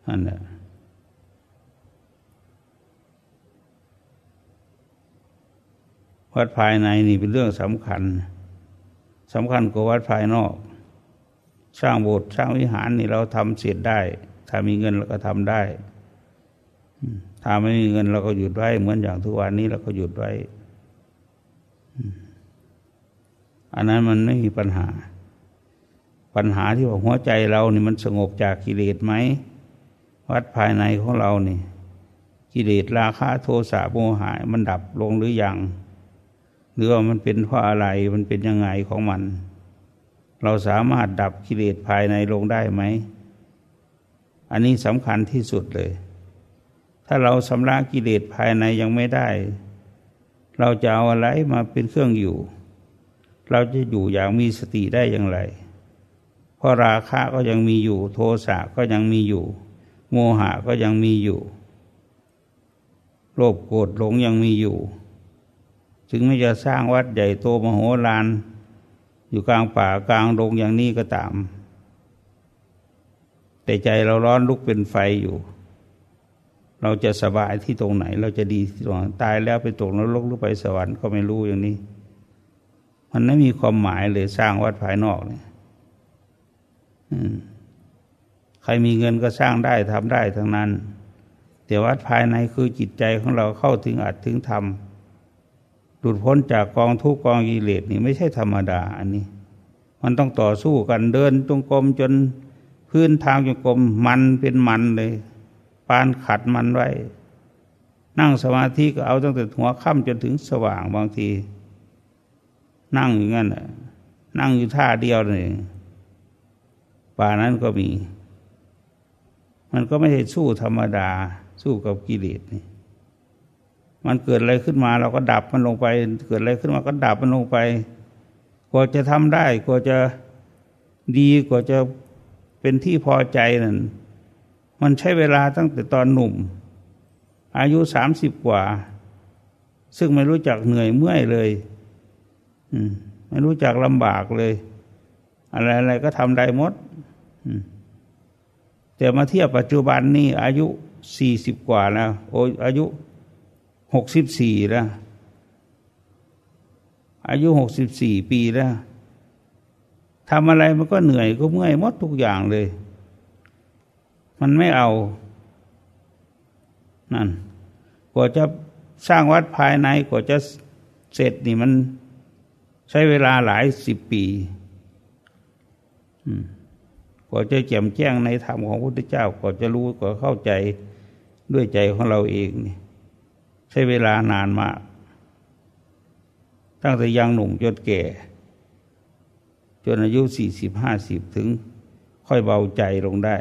อันนั้น วัดภายในนี่เป็นเรื่องสำคัญสำคัญกว่าวัดภายนอก สร้างโบสถ์สร้างวิหารนี่เราทำเสร็จได้ ถ้ามีเงินเราก็ทำได้ถ้าไม่มีเงินเราก็หยุดไว้ เหมือนอย่างทุกวันนี้เราก็หยุดไว้ อันนั้นมันไม่มีปัญหา ปัญหาที่ว่าหัวใจเรานี่มันสงบจากกิเลสไหม วัดภายในของเรานี่ กิเลสราคะโทสะโมหะมันดับลงหรือยัง หรือว่ามันเป็นเพราะอะไรมันเป็นยังไงของมัน เราสามารถดับกิเลสภายในลงได้ไหม อันนี้สำคัญที่สุดเลย ถ้าเราสำระกิเลสภายในยังไม่ได้ เราจะเอาอะไรมาเป็นเครื่องอยู่ เราจะอยู่อย่างมีสติได้อย่างไร เพราะราคะก็ยังมีอยู่ โทสะก็ยังมีอยู่ โมหะก็ยังมีอยู่ โลภโกรธหลงยังมีอยู่ ถึงไม่จะสร้างวัดใหญ่โตมโหฬารอยู่กลางป่ากลางดงอย่างนี้ก็ตาม แต่ใจเราร้อนลุกเป็นไฟอยู่ เราจะสบายที่ตรงไหน เราจะดีที่ตรงตายแล้วไปตกนรกหรือไปสวรรค์ก็ไม่รู้อย่างนี้ มันไม่มีความหมายเลยสร้างวัดภายนอกเนี่ยใครมีเงินก็สร้างได้ทำได้ทั้งนั้น แต่วัดภายในคือจิตใจของเราเข้าถึงอัดถึงธรรม หลุดพ้นจากกองทุกกองกิเลสนี่ไม่ใช่ธรรมดา อันนี้ มันต้องต่อสู้กันเดินจงกรมจนพื้นทางจงกรมมันเป็นมันเลย ปานขัดมันไว้ นั่งสมาธิก็เอาตั้งแต่หัวค่ำจนถึงสว่างบางที นั่งอย่างนั้นนั่งอยู่ท่าเดียวเลยป่านั้นก็มี มันก็ไม่ใช่สู้ธรรมดา สู้กับกิเลสนี่ มันเกิดอะไรขึ้นมาเราก็ดับมันลงไป เกิดอะไรขึ้นมาก็ดับมันลงไป กว่าจะทำได้กว่าจะดีกว่าจะเป็นที่พอใจนั่นมันใช้เวลาตั้งแต่ตอนหนุ่ม อายุสามสิบกว่า ซึ่งไม่รู้จักเหนื่อยเมื่อยเลยไม่รู้จักลำบากเลย อะไรอะไรก็ทำได้หมดแต่มาเทียบปัจจุบันนี่อายุสี่สิบกว่าแล้วโอ้อายุ หกสิบสี่แล้ว อายุหกสิบสี่ปีแล้วทำอะไรมันก็เหนื่อยก็เมื่อยหมดทุกอย่างเลย มันไม่เอา นั่นกว่าจะสร้างวัดภายในกว่าจะเสร็จนี่มันใช้เวลาหลายสิบปีกว่าจะแจ่มแจ้งในธรรมของพระพุทธเจ้า กว่าจะรู้กว่าเข้าใจด้วยใจของเราเองนี่ ใช้เวลานานมาก ตั้งแต่ยังหนุ่มจนแก่ จนอายุสี่สิบห้าสิบถึง ค่อยเบาใจลงได้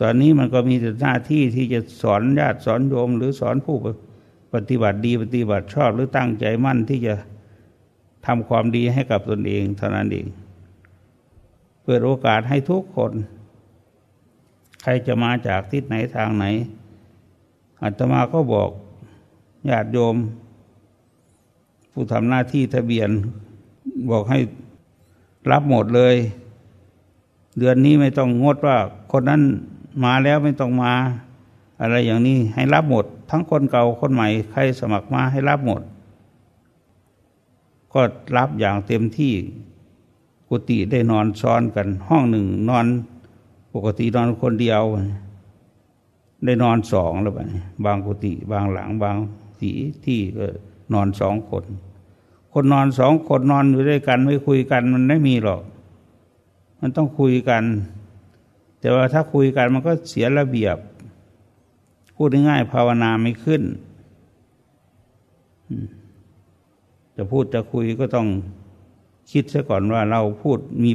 ตอนนี้มันก็มีหน้าที่ที่จะสอนญาติสอนโยม หรือสอนผู้ปฏิบัติดีปฏิบัติชอบหรือตั้งใจมั่นที่จะทำความดีให้กับตนเองเท่านั้นเอง เปิดโอกาสให้ทุกคน ใครจะมาจากทิศไหนทางไหน อาตมาก็บอกญาติโยม ผู้ทำหน้าที่ทะเบียน บอกให้รับหมดเลย เดือนนี้ไม่ต้องงดว่า คนนั้นมาแล้วไม่ต้องมา อะไรอย่างนี้ให้รับหมด ทั้งคนเก่าคนใหม่ ใครสมัครมาให้รับหมด ก็รับอย่างเต็มที่กุฏิได้นอนซ้อนกัน ห้องหนึ่งนอน ปกตินอนคนเดียว ได้นอนสองแล้วไปบางกุฏิบางหลังบางสีที่ก็นอนสองคน คนนอนสองคนนอนอยู่ด้วยกัน ไม่คุยกันมันไม่มีหรอก มันต้องคุยกัน แต่ว่าถ้าคุยกันมันก็เสียระเบียบ พูดง่ายๆภาวนาไม่ขึ้นจะพูดจะคุยก็ต้องคิดซะก่อนว่าเราพูดมี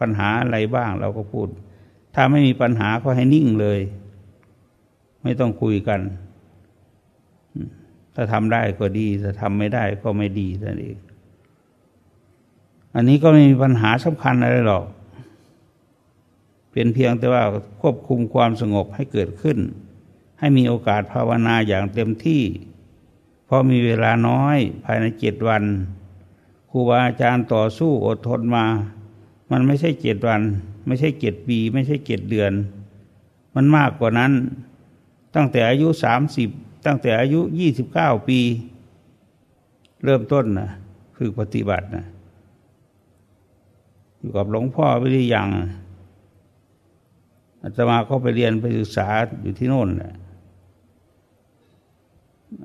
ปัญหาอะไรบ้าง เราก็พูด ถ้าไม่มีปัญหาก็ให้นิ่งเลย ไม่ต้องคุยกัน ถ้าทำได้ก็ดี ถ้าทำไม่ได้ก็ไม่ดีนั่นเองอันนี้ก็ไม่มีปัญหาสำคัญอะไรหรอก เป็นเพียงแต่ว่าควบคุมความสงบให้เกิดขึ้น ให้มีโอกาสภาวนาอย่างเต็มที่ เพราะมีเวลาน้อยภายในเจ็ดวันครูบาอาจารย์ต่อสู้อดทนมา มันไม่ใช่เจ็ดวัน ไม่ใช่เจ็ดปี ไม่ใช่เจ็ดเดือน มันมากกว่านั้น ตั้งแต่อายุสามสิบตั้งแต่อายุยี่สิบเก้าปี เริ่มต้นนะคือปฏิบัตินะอยู่กับหลวงพ่อวิริยังอาตมาก็ไปเรียนไปศึกษาอยู่ที่โน่นแหละ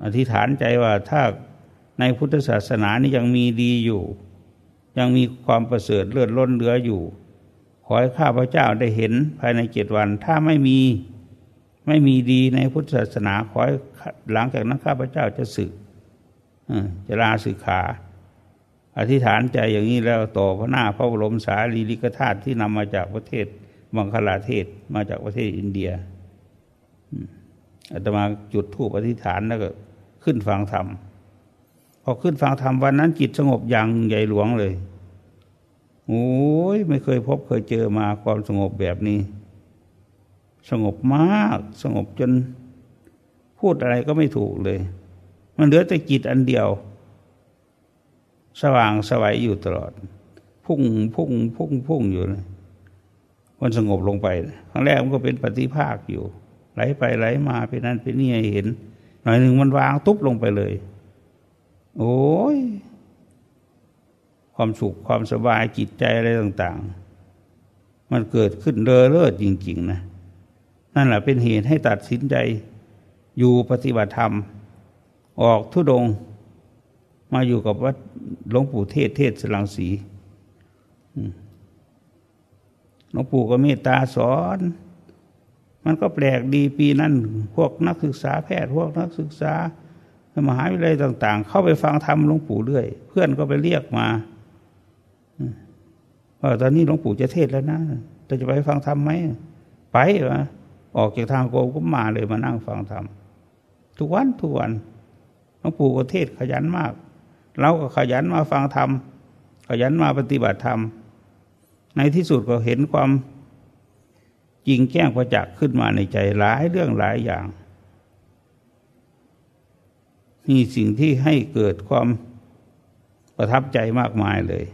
อธิษฐานใจว่าถ้าในพุทธศาสนานี้ยังมีดีอยู่ ยังมีความประเสริฐเลือดล้นเหลืออยู่ ขอให้ข้าพเจ้าได้เห็นภายในเจ็ดวัน ถ้าไม่มี ไม่มีดีในพุทธศาสนาขอให้หลังจากนั้นข้าพเจ้าจะสึกจะลาสึกขา อธิษฐานใจอย่างนี้แล้วต่อพระหน้าพระบรมสารีริกธาตุที่นำมาจากประเทศบังคลาเทศมาจากประเทศอินเดียอาตมาจุดธูปอธิษฐานแล้วก็ขึ้นฟังธรรมพอขึ้นฟังธรรมวันนั้นจิตสงบอย่างใหญ่หลวงเลยโอ้ยไม่เคยพบเคยเจอมาความสงบแบบนี้ สงบมาก สงบจนพูดอะไรก็ไม่ถูกเลย มันเหลือแต่จิตอันเดียว สว่างสวัยอยู่ตลอด พุ่งพุ่งพุ่งพุ่งอยู่เลยมันสงบลงไปครั้งแรกมันก็เป็นปฏิภาคอยู่ไหลไปไหลมาเป็นนั่นเป็นนี่เห็น หน่อยหนึ่งมันวางตุ๊บลงไปเลย โอ้ยความสุขความสบายจิตใจอะไรต่าง ๆ มันเกิดขึ้นเรอเลิศจริง ๆ นะ นั่นแหละเป็นเหตุให้ตัดสินใจ อยู่ปฏิบัติธรรม ออกทุดง มาอยู่กับวัดหลวงปู่เทศเทศสลังสีหลวงปู่ก็เมตตาสอน มันก็แปลกดีปีนั้น พวกนักศึกษาแพทย์พวกนักศึกษามหาวิทยาลัยต่าง ๆ เข้าไปฟังธรรมหลวงปู่เรื่อย เพื่อนก็ไปเรียกมาว่าตอนนี้หลวงปู่จะเทศแล้วนะเราจะไปฟังธรรมไหมไปวะ ออกจากทางโกก็มาเลยมานั่งฟังธรรมทุกวันทุกวันหลวงปู่ก็เทศขยันมาก เราก็ขยันมาฟังธรรมขยันมาปฏิบัติธรรม ในที่สุดก็เห็นความจริงแจ้งประจักษ์ขึ้นมาในใจหลายเรื่องหลายอย่างมีสิ่งที่ให้เกิดความประทับใจมากมายเลย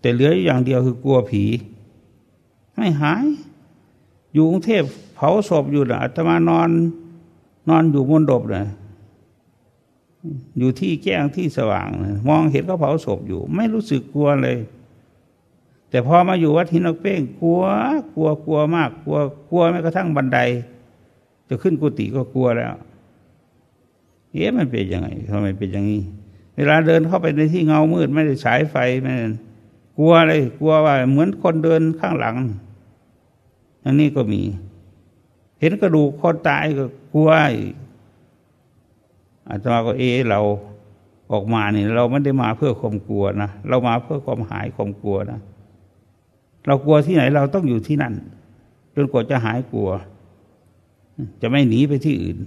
แต่เหลืออย่างเดียวคือกลัวผี ไม่หาย อยู่กรุงเทพเผาศพอยู่นะอาตมานอน นอนอยู่บนดบนะอยู่ที่แจ้งที่สว่างนะมองเห็นเขาเผาศพอยู่ ไม่รู้สึกกลัวเลย แต่พอมาอยู่วัดหินนกเป้งกลัว กลัวกลัวมาก กลัวกลัวแม้กระทั่งบันได จะขึ้นกุฏิก็กลัวแล้วเอ๊ะมันเป็นยังไงทำไมเป็นอย่างนี้ เวลาเดินเข้าไปในที่เงามืด ไม่ได้ฉายไฟไม่กลัวเลย กลัวว่าเหมือนคนเดินข้างหลัง อันนี้ก็มี เห็นกระดูกคนตายก็กลัวอาตมาก็เอเราออกมาเนี่ยเราไม่ได้มาเพื่อความกลัวนะเรามาเพื่อความหายความกลัวนะเรากลัวที่ไหนเราต้องอยู่ที่นั่น จนกว่าจะหายกลัว จะไม่หนีไปที่อื่น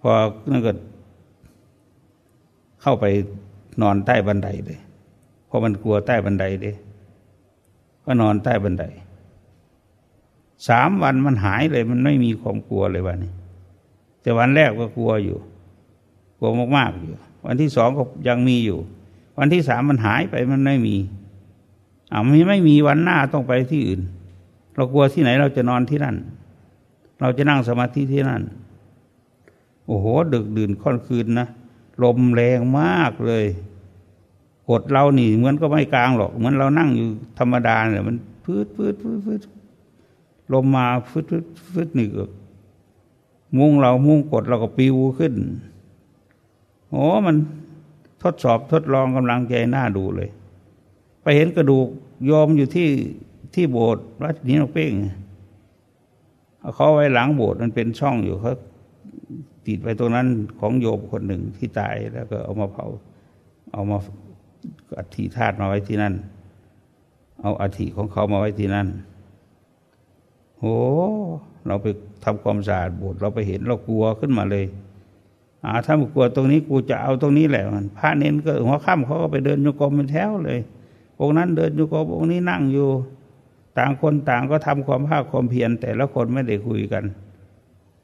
พอนั่นก็เข้าไปนอนใต้บันไดเลยเพราะมันกลัวใต้บันไดเลยก็นอนใต้บันได สามวันมันหายเลย มันไม่มีความกลัวเลยวันนี้ แต่วันแรกก็กลัวอยู่ กลัวมากๆอยู่ วันที่สองก็ยังมีอยู่ วันที่สามมันหายไปมันไม่มีอ่าไม่ไม่มีวันหน้าต้องไปที่อื่น เรากลัวที่ไหนเราจะนอนที่นั่น เราจะนั่งสมาธิที่นั่น โอ้โห ดึกดื่นค่อนคืนนะลมแรงมากเลยกดเรานี่เหมือนก็ไม่กลางหรอก เหมือนเรานั่งอยู่ธรรมดาเนี่ยมันพืดพืดพืดพืด ลมมาฟืดฟืดฟืดนี่ก็มุ้งเรามุ้งกดเราก็ปิวขึ้นโอ้มันทดสอบทดลองกำลังใจหน้าดูเลย ไปเห็นกระดูกโยมอยู่ที่ที่โบสถ์วัดนี้นกเป้งเขาไว้หลังโบสถ์มันเป็นช่องอยู่เขาติดไปตรงนั้นของโยมคนหนึ่งที่ตายแล้วก็เอามาเผา เอามาอัฐิธาตุมาไว้ที่นั่น เอาอัฐิของเขามาไว้ที่นั่น โอ้เราไปทำความสะอาดโบสถ์เราไปเห็นเรากลัวขึ้นมาเลยอ่าถ้ามึงกลัวตรงนี้กูจะเอาตรงนี้แหละมันพระเน้นก็หัวค่ำเขาก็ไปเดินโยกมเป็นแถวเลยองค์นั้นเดินอยู่กับองค์นี้นั่งอยู่ ต่างคนต่างก็ทำความภาคความเพียรแต่ละคนไม่ได้คุยกัน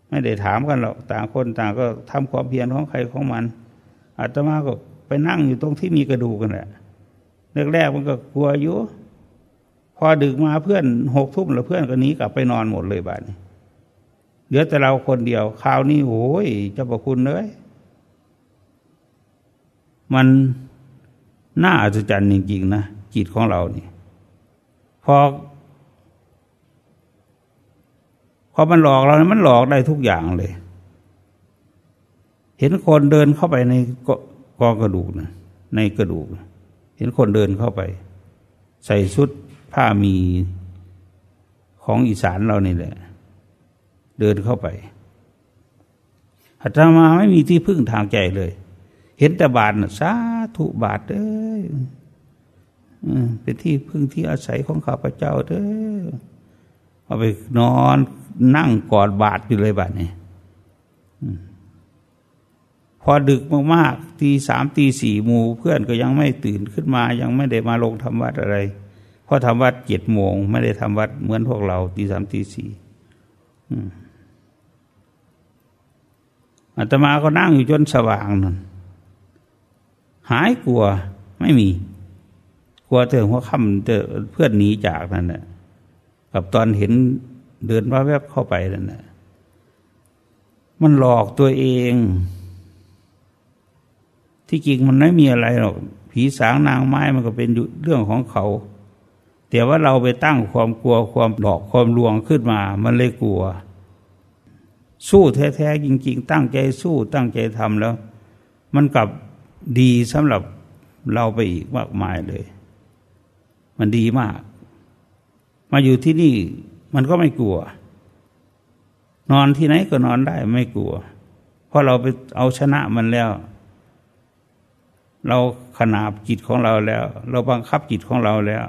ไม่ได้ถามกันหรอกต่างคนต่างก็ทำความเพียรของใครของมันอาตมาก็ไปนั่งอยู่ตรงที่มีกระดูกกันแหละแรกๆมันก็กลัวอยู่ พอดึกมาเพื่อนหกทุ่มแล้วเพื่อนก็หนีกลับไปนอนหมดเลยบ้านนี้เหลือแต่เราคนเดียวคราวนี้โอ้ยเจ้าประคุณเลยมันน่าอัศจรรย์จริงๆนะจิตของเรานี่พอพอมันหลอกเรามันหลอกได้ทุกอย่างเลย เห็นคนเดินเข้าไปในกองกระดูกนะในกระดูก เห็นคนเดินเข้าไป ใส่ชุด ผ้ามีของอีสานเรานี่แหละ เดินเข้าไปอาตมาไม่มีที่พึ่งทางใจเลย เห็นแต่บาทสาธุบาทเอ้ยเป็นที่พึ่งที่อาศัยของข้าพเจ้าเด้อเอาไปนอนนั่งกอดบาทอยู่เลยบาทนี่พอดึกมากๆตีสามตีสี่มูเพื่อนก็ยังไม่ตื่นขึ้นมายังไม่ได้มาลงทำวัดอะไร พราะทำวัดเจ็ดโมงไม่ได้ทำวัดเหมือนพวกเราตีสามตีสี่อาตมาก็นั่งอยู่จนสว่างนั่นหายกลัวไม่มี กลัวเถอะหัวค่ำเถอะเพื่อนหนีจากนั่นแหละกับตอนเห็นเดินว่าแวบเข้าไปนั่นแหละมันหลอกตัวเอง ที่จริงมันไม่มีอะไรหรอก ผีสางนางไม้มันก็เป็นเรื่องของเขา แต่ว่าเราไปตั้งความกลัวความหลอกความลวงขึ้นมา มันเลยกลัว สู้แท้ๆจริง ๆ ตั้งใจสู้ตั้งใจทำแล้ว มันกลับดีสำหรับเราไปอีกมากมายเลย มันดีมาก มาอยู่ที่นี่มันก็ไม่กลัว นอนที่ไหนก็นอนได้ไม่กลัว เพราะเราไปเอาชนะมันแล้ว เราขนาบจิตของเราแล้ว เราบังคับจิตของเราแล้ว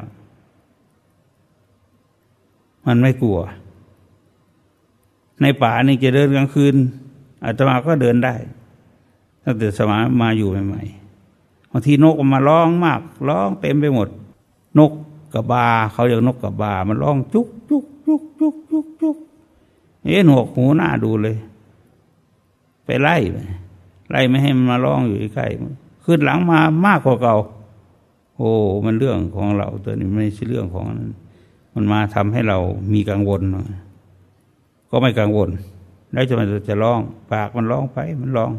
มันไม่กลัว ในป่านี่จะเดินกลางคืนอาตมาก็เดินได้ตั้งแต่สมัยมาอยู่ใหม่ๆบางทีนกมาร้องมากร้องเต็มไปหมด นกกระบาเขาเรียกนกกระบา มันร้องจุกจุกจุกจุกจุกจุกเอ๊ะหนวกหูหน้าดูเลย ไปไล่ไปไล่ไม่ให้มันมาร้องอยู่ใกล้ขึ้นหลังมามากกว่าเก่า โอ้ มันเรื่องของเราตัวนี้ไม่ใช่เรื่องของนั้น มันมาทำให้เรามีกังวล ก็ไม่กังวล แล้วจะมันจะร้อง ปากมันร้องไปมันร้อง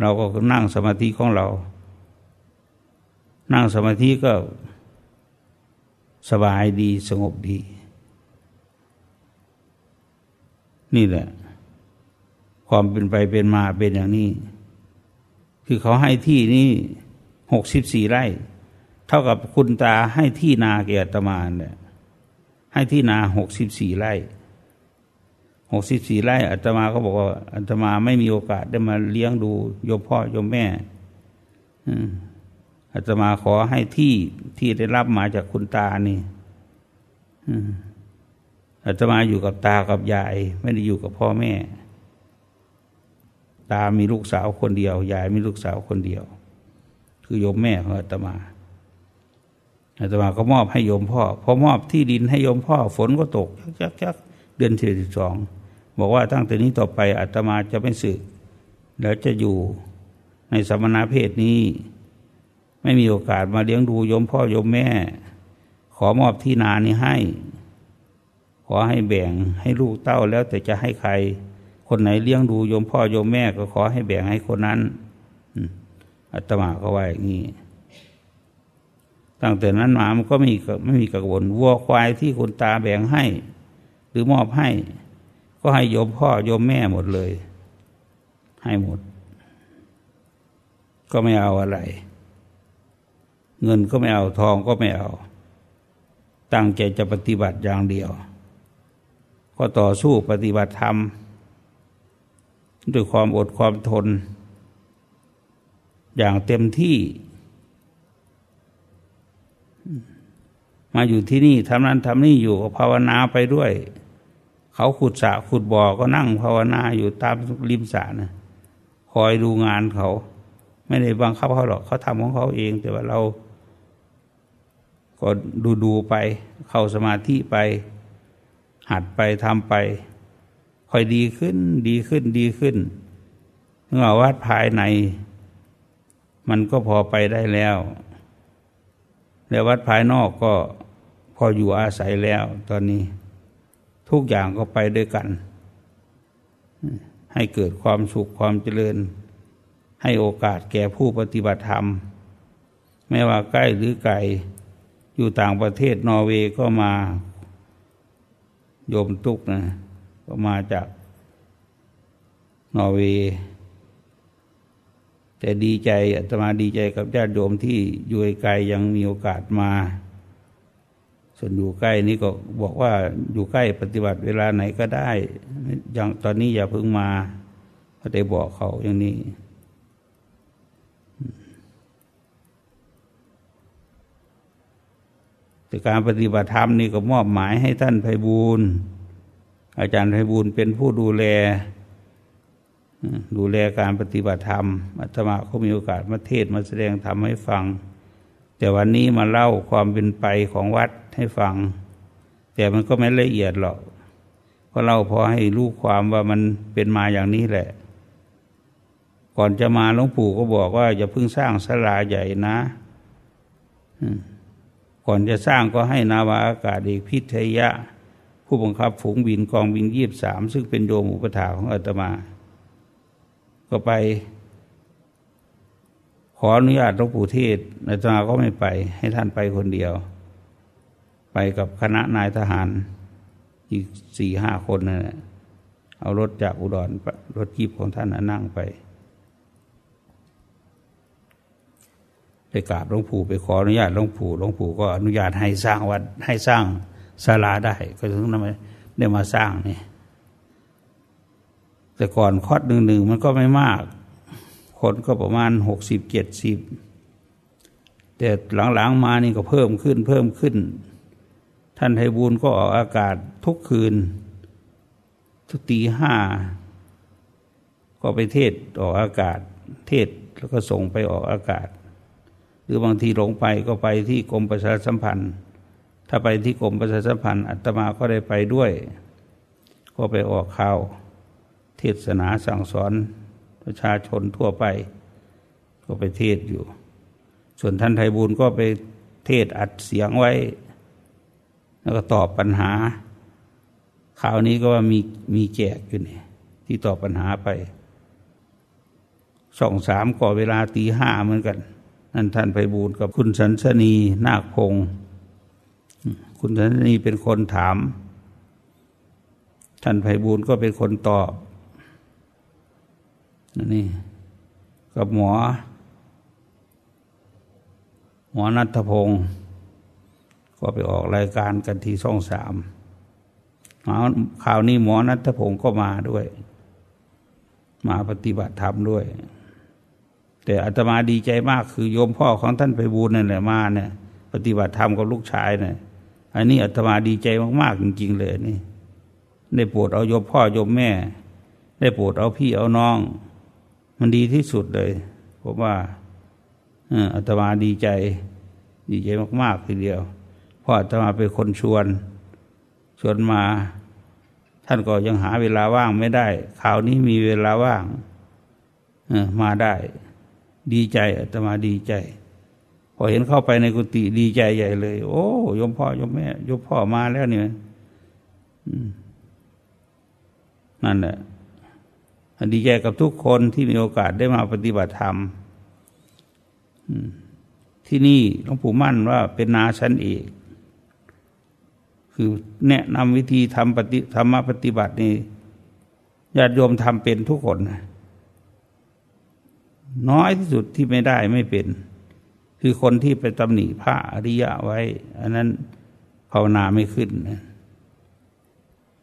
เราก็นั่งสมาธิของเรา นั่งสมาธิก็สบายดีสงบดี นี่แหละ ความเป็นไปเป็นมาเป็นอย่างนี้ คือเขาให้ที่นี่หกสิบสี่ไร่ เท่ากับคุณตาให้ที่นาเกียรตมาเนี่ยให้ที่นาหกสิบสี่ไร่หกสิบสี่ไร่อาตมาก็บอกว่าอาตมาไม่มีโอกาสได้มาเลี้ยงดูโยมพ่อโยมแม่อาตมาขอให้ที่ที่ได้รับมาจากคุณตานี่อาตมาอยู่กับตากับยาย ไม่ได้อยู่กับพ่อแม่ ตามีลูกสาวคนเดียว ยายมีลูกสาวคนเดียว คือโยมแม่ของอาตมา อาตมาก็มอบให้โยมพ่อพอมอบที่ดินให้โยมพ่อ ฝนก็ตกชักชักเดือนที่สิบสองบอกว่าตั้งแต่นี้ต่อไปอาตมาจะไม่สึก แล้วจะอยู่ในสมณเพศนี้ ไม่มีโอกาสมาเลี้ยงดูโยมพ่อโยมแม่ ขอมอบที่นานี้ให้ ขอให้แบ่งให้ลูกเต้าแล้วแต่จะให้ใคร คนไหนเลี้ยงดูโยมพ่อโยมแม่ ก็ขอให้แบ่งให้คนนั้นอาตมาก็ว่าอย่างนี้ ตั้งแต่นั้นมามันก็ไม่ไม่มีกังวลวัวควายที่คุณตาแบ่งให้ หรือมอบให้ ก็ให้โยมพ่อโยมแม่หมดเลย ให้หมด ก็ไม่เอาอะไร เงินก็ไม่เอาทองก็ไม่เอา ตั้งใจจะปฏิบัติอย่างเดียว ก็ต่อสู้ปฏิบัติธรรมด้วยความอดความทน อย่างเต็มที่ มาอยู่ที่นี่ทำนั้นทำนี่อยู่ภาวนาไปด้วย เขาขุดสระขุดบ่อก็นั่งภาวนาอยู่ตามริมสระนะคอยดูงานเขา ไม่ได้บังคับเขาหรอกเขาทำของเขาเอง แต่ว่าเรา ก็ดูดูไป เข้าสมาธิไป หัดไปทำไปค่อยดีขึ้น ดีขึ้นดีขึ้นเมื่อวัดภายใน มันก็พอไปได้แล้ว แล้ววัดภายนอกก็พออยู่อาศัยแล้วตอนนี้ ทุกอย่างก็ไปด้วยกัน ให้เกิดความสุขความเจริญ ให้โอกาสแก่ผู้ปฏิบัติธรรม ไม่ว่าใกล้หรือไกลอยู่ต่างประเทศนอร์เวย์ก็มาโยมตุกนะก็มาจากนอร์เวย์ แต่ดีใจอาตมาดีใจกับญาติโยมที่อยู่ไกลยังมีโอกาสมา ส่วนอยู่ใกล้นี่ก็บอกว่าอยู่ใกล้ปฏิบัติเวลาไหนก็ได้อยังตอนนี้อย่าเพิ่งมาก็ได้บอกเขาอย่างนี้แต่การปฏิบัติธรรมนี่ก็มอบหมายให้ท่านไพบูลอาจารย์ไพบูลเป็นผู้ดูแล ดูแลการปฏิบัติธรรมอาตมาเขามีโอกาสมาเทศมาแสดงธรรมให้ฟัง แต่วันนี้มาเล่าความเป็นไปของวัดให้ฟัง แต่มันก็ไม่ละเอียดหรอกก็เล่าพอให้รู้ความว่ามันเป็นมาอย่างนี้แหละ ก่อนจะมาหลวงปู่ก็บอกว่าอย่าเพิ่งสร้างศาลาใหญ่นะก่อนจะสร้างก็ให้นาวาอากาศเอกพิทยะ ผู้บังคับฝูงบินกองบินยีบสามซึ่งเป็นโยมอุปถาของอาตมา ก็ไป ขออนุญาตหลวงปู่เทศอาจารย์ก็ไม่ไป ให้ท่านไปคนเดียว ไปกับคณะนายทหาร อีกสี่ห้าคนนะ่ะเอารถจากอุดรรถจีบของท่านนั่งไปไปกราบหลวงปู่ไปขออนุญาตหลวงปู่หลวงปู่ก็อนุญาตให้สร้างวัดให้สร้างศาลาได้ ก็ถึงนั้นได้มาสร้างนี่ แต่ก่อนคอดหนึ่งหนึ่งมันก็ไม่มาก คนก็ประมาณหกสิบเจ็ดสิบแต่หลังๆมานี่ก็เพิ่มขึ้นเพิ่มขึ้น ท่านไทบูลก็ออกอากาศทุกคืน ทุกตีห้าก็ไปเทศออกอากาศ เทศแล้วก็ส่งไปออกอากาศ หรือบางทีหลงไปก็ไปที่กรมประชาสัมพันธ์ ถ้าไปที่กรมประชาสัมพันธ์อัตมาก็ได้ไปด้วย ก็ไปออกข่าว เทศนาสั่งสอนประชาชนทั่วไป ก็ไปเทศอยู่ ส่วนท่านไทบูลก็ไปเทศอัดเสียงไว้ แล้วก็ตอบปัญหาข่าวนี้ก็ว่ามีมีแจกอยู่นี่ที่ตอบปัญหาไปสองสามก่อเวลาตีห้าเหมือนกัน นั่นท่านไพบูลกับคุณสันสนีนาคพงศ์คุณสันสนีเป็นคนถาม ท่านไพบูลก็เป็นคนตอบ นี่กับหมอ หมอนัทพงศ์ก็ไปออกรายการกันที่ช่องสามข่าวนี้หมอนัทพงศ์ก็มาด้วย มาปฏิบัติธรรมด้วย แต่อาตมาดีใจมากคือโยมพ่อของท่านไปบูญนั่นแหละมาเนี่ย ปฏิบัติธรรมกับลูกชายเนี่ยอันนี้อาตมาดีใจมากๆจริง ๆ เลยนี่ ได้โปรดเอาโยมพ่อโยมแม่ ได้โปรดเอาพี่เอาน้อง มันดีที่สุดเลยผมว่าอาตมาดีใจ ดีใจมากๆทีเดียวเพราะอาตมาเป็นคนชวน ชวนมา ท่านก็ยังหาเวลาว่างไม่ได้ข่าวนี้มีเวลาว่างมาได้ ดีใจอาตมาดีใจ พอเห็นเข้าไปในกุฏิดีใจใหญ่เลย โอ้ยมพ่อยมแม่ยมพ่อมาแล้วเนี่ยนั่นแหละ ดีใจกับทุกคนที่มีโอกาสได้มาปฏิบัติธรรมที่นี่หลวงปู่มั่นว่าเป็นนาชั้นเอกคือแนะนำวิธีทำปฏิธรรมปฏิบัตินี่ญาติโยมทำเป็นทุกคนน้อยที่สุดที่ไม่ได้ไม่เป็น คือคนที่ไปตำหนิพระอริยะไว้ อันนั้นภาวนาไม่ขึ้นนะ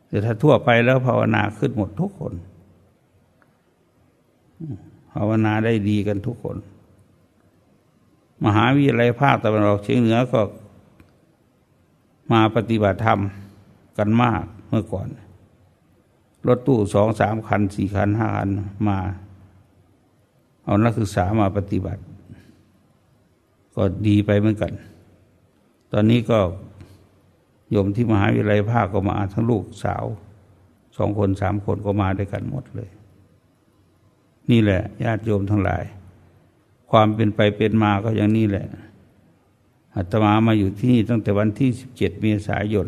แต่ถ้าทั่วไปแล้วภาวนาขึ้นหมดทุกคน ภาวนาได้ดีกันทุกคน มหาวิทยาลัยภาคตะวันออกเฉียงเหนือก็มาปฏิบัติธรรมกันมากเมื่อก่อน รถตู้สองสามคันสี่คันห้าคันมา เอานักศึกษามาปฏิบัติ ก็ดีไปเหมือนกัน ตอนนี้ก็โยมที่มหาวิทยาลัยภาคก็มาทั้งลูกสาวสองคนสามคนก็มาด้วยกันหมดเลย นี่แหละญาติโยมทั้งหลาย ความเป็นไปเป็นมาก็อย่างนี้แหละอาตมามาอยู่ที่นี่ตั้งแต่วันที่สิบเจ็ดเมษายน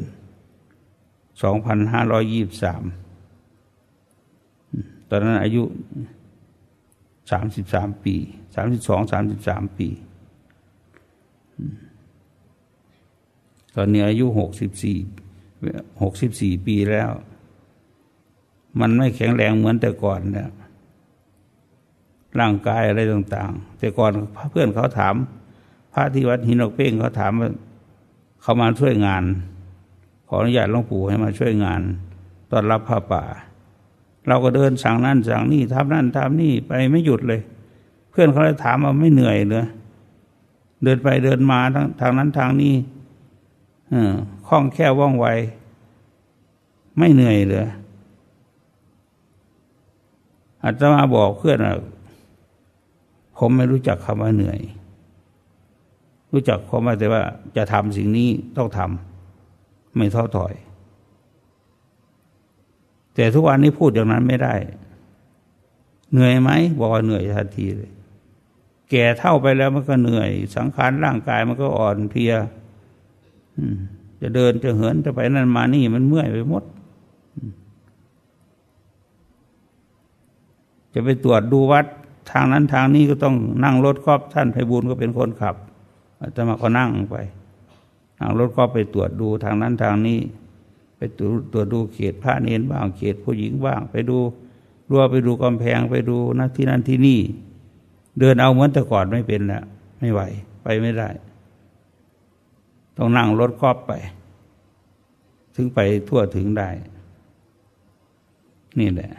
สองพันห้าร้อยยี่บสามตอนนั้นอายุสามสิบสามปีสามสิบสองสามสิบสามปี ตอนนี้อายุหกสิบสี่หกสิบสี่ปีแล้ว มันไม่แข็งแรงเหมือนแต่ก่อนเนี่ย ร่างกายอะไรต่าง ๆ แต่ก่อนเพื่อนเขาถาม พระที่วัดหินอกเป้งเขาถามว่าเขามาช่วยงาน ขออนุญาตหลวงปู่ให้มาช่วยงานตอนรับพระป่า เราก็เดินสั่งนั่นสั่งนี่ทำนั่นทำนี่ไปไม่หยุดเลย เพื่อนเขาเลยถามว่าไม่เหนื่อยเลยเดินไปเดินมาทางทางนั้นทางนี้คล่องแค่ว่องไว ไม่เหนื่อยเลยอาตมาบอกเพื่อน ว่าผมไม่รู้จักคำว่าเหนื่อย รู้จักความว่าแต่ว่าจะทำสิ่งนี้ต้องทำไม่ท้อถอย แต่ทุกวันนี้พูดอย่างนั้นไม่ได้ เหนื่อยไหมบอกว่าเหนื่อยทันทีเลยแก่เท่าไปแล้วมันก็เหนื่อย สังขารร่างกายมันก็อ่อนเพลียจะเดินจะเหินจะไปนั่นมานี่มันเมื่อยไปหมด จะไปตรวจดูวัด ทางนั้นทางนี้ก็ต้องนั่งรถครอบท่านไพบูลก็เป็นคนขับอาตมาก็นั่งไปนั่งรถก็ไปตรวจดูทางนั้นทางนี้ ไปตรวจตรวจดูเขตพระเนนบ้างเขตผู้หญิงบ้าง ไปดูรั้วไปดูกำแพงไปดูนะที่นั่นที่นี่ เดินเอาเหมือนแต่ก่อนไม่เป็นแล้วไม่ไหว ไปไม่ได้ ต้องนั่งรถครอบไป ถึงไปทั่วถึงได้ นี่แหละ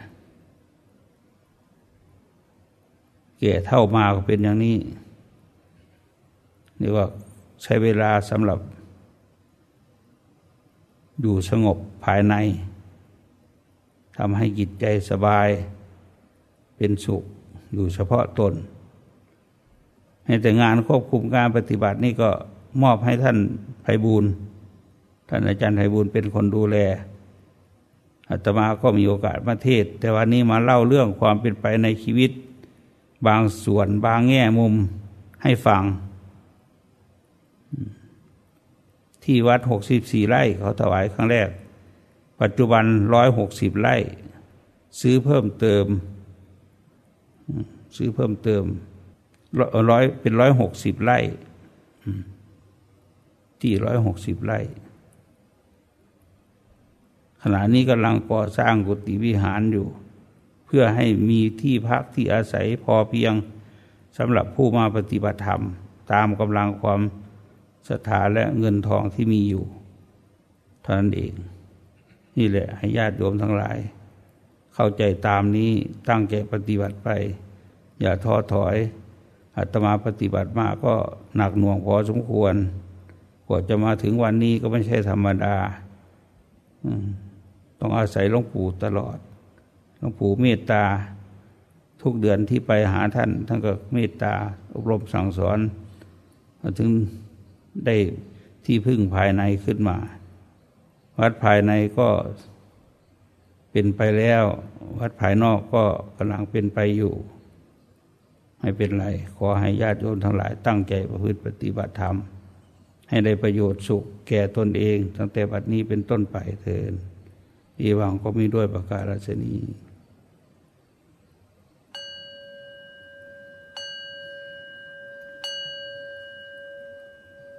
แก่เท่ามาก็เป็นอย่างนี้เรียกว่าใช้เวลาสำหรับ อยู่สงบภายในทำให้จิตใจสบาย เป็นสุขอยู่เฉพาะตน ให้แต่งานควบคุมการปฏิบัตินี่ก็มอบให้ท่านไพบูลท่านอาจารย์ไพบูลเป็นคนดูแลอาตมาก็มีโอกาสมาเทศ แต่วันนี้มาเล่าเรื่องความเป็นไปในชีวิต บางส่วนบางแง่มุมให้ฟัง ที่วัดหกสิบสี่ไร่เขาถวายครั้งแรก ปัจจุบันร้อยหกสิบไร่ ซื้อเพิ่มเติม ซื้อเพิ่มเติมร้อยเป็นร้อยหกสิบไร่ที่ร้อยหกสิบไร่ ขณะนี้กำลังก่อสร้างกุฏิวิหารอยู่ พื่อให้มีที่พักที่อาศัยพอเพียงสำหรับผู้มาปฏิบัติธรรม ตามกำลังความศรัทธาและเงินทองที่มีอยู่เท่านั้นเอง นี่แหละให้ญาติโยมทั้งหลาย เข้าใจตามนี้ตั้งใจปฏิบัติไป อย่าท้อถอยอาตมาปฏิบัติมาก็หนักหน่วงพอสมควร กว่าจะมาถึงวันนี้ก็ไม่ใช่ธรรมดาต้องอาศัยหลวงปู่ตลอด ลวงปู่เมตตาทุกเดือนที่ไปหาท่าน ท่านก็เมตตาอบรมสั่งสอนถึงได้ที่พึ่งภายในขึ้นมา วัดภายในก็เป็นไปแล้ว วัดภายนอกก็กำลังเป็นไปอยู่ไม่เป็นไร ขอให้ญาติโยมทั้งหลายตั้งใจประพฤติปฏิบัติธรรม ให้ได้ประโยชน์สุขแก่ตนเอง ตั้งแต่บัดนี้เป็นต้นไปเถิดอีวังก็มีด้วยประกาศชนี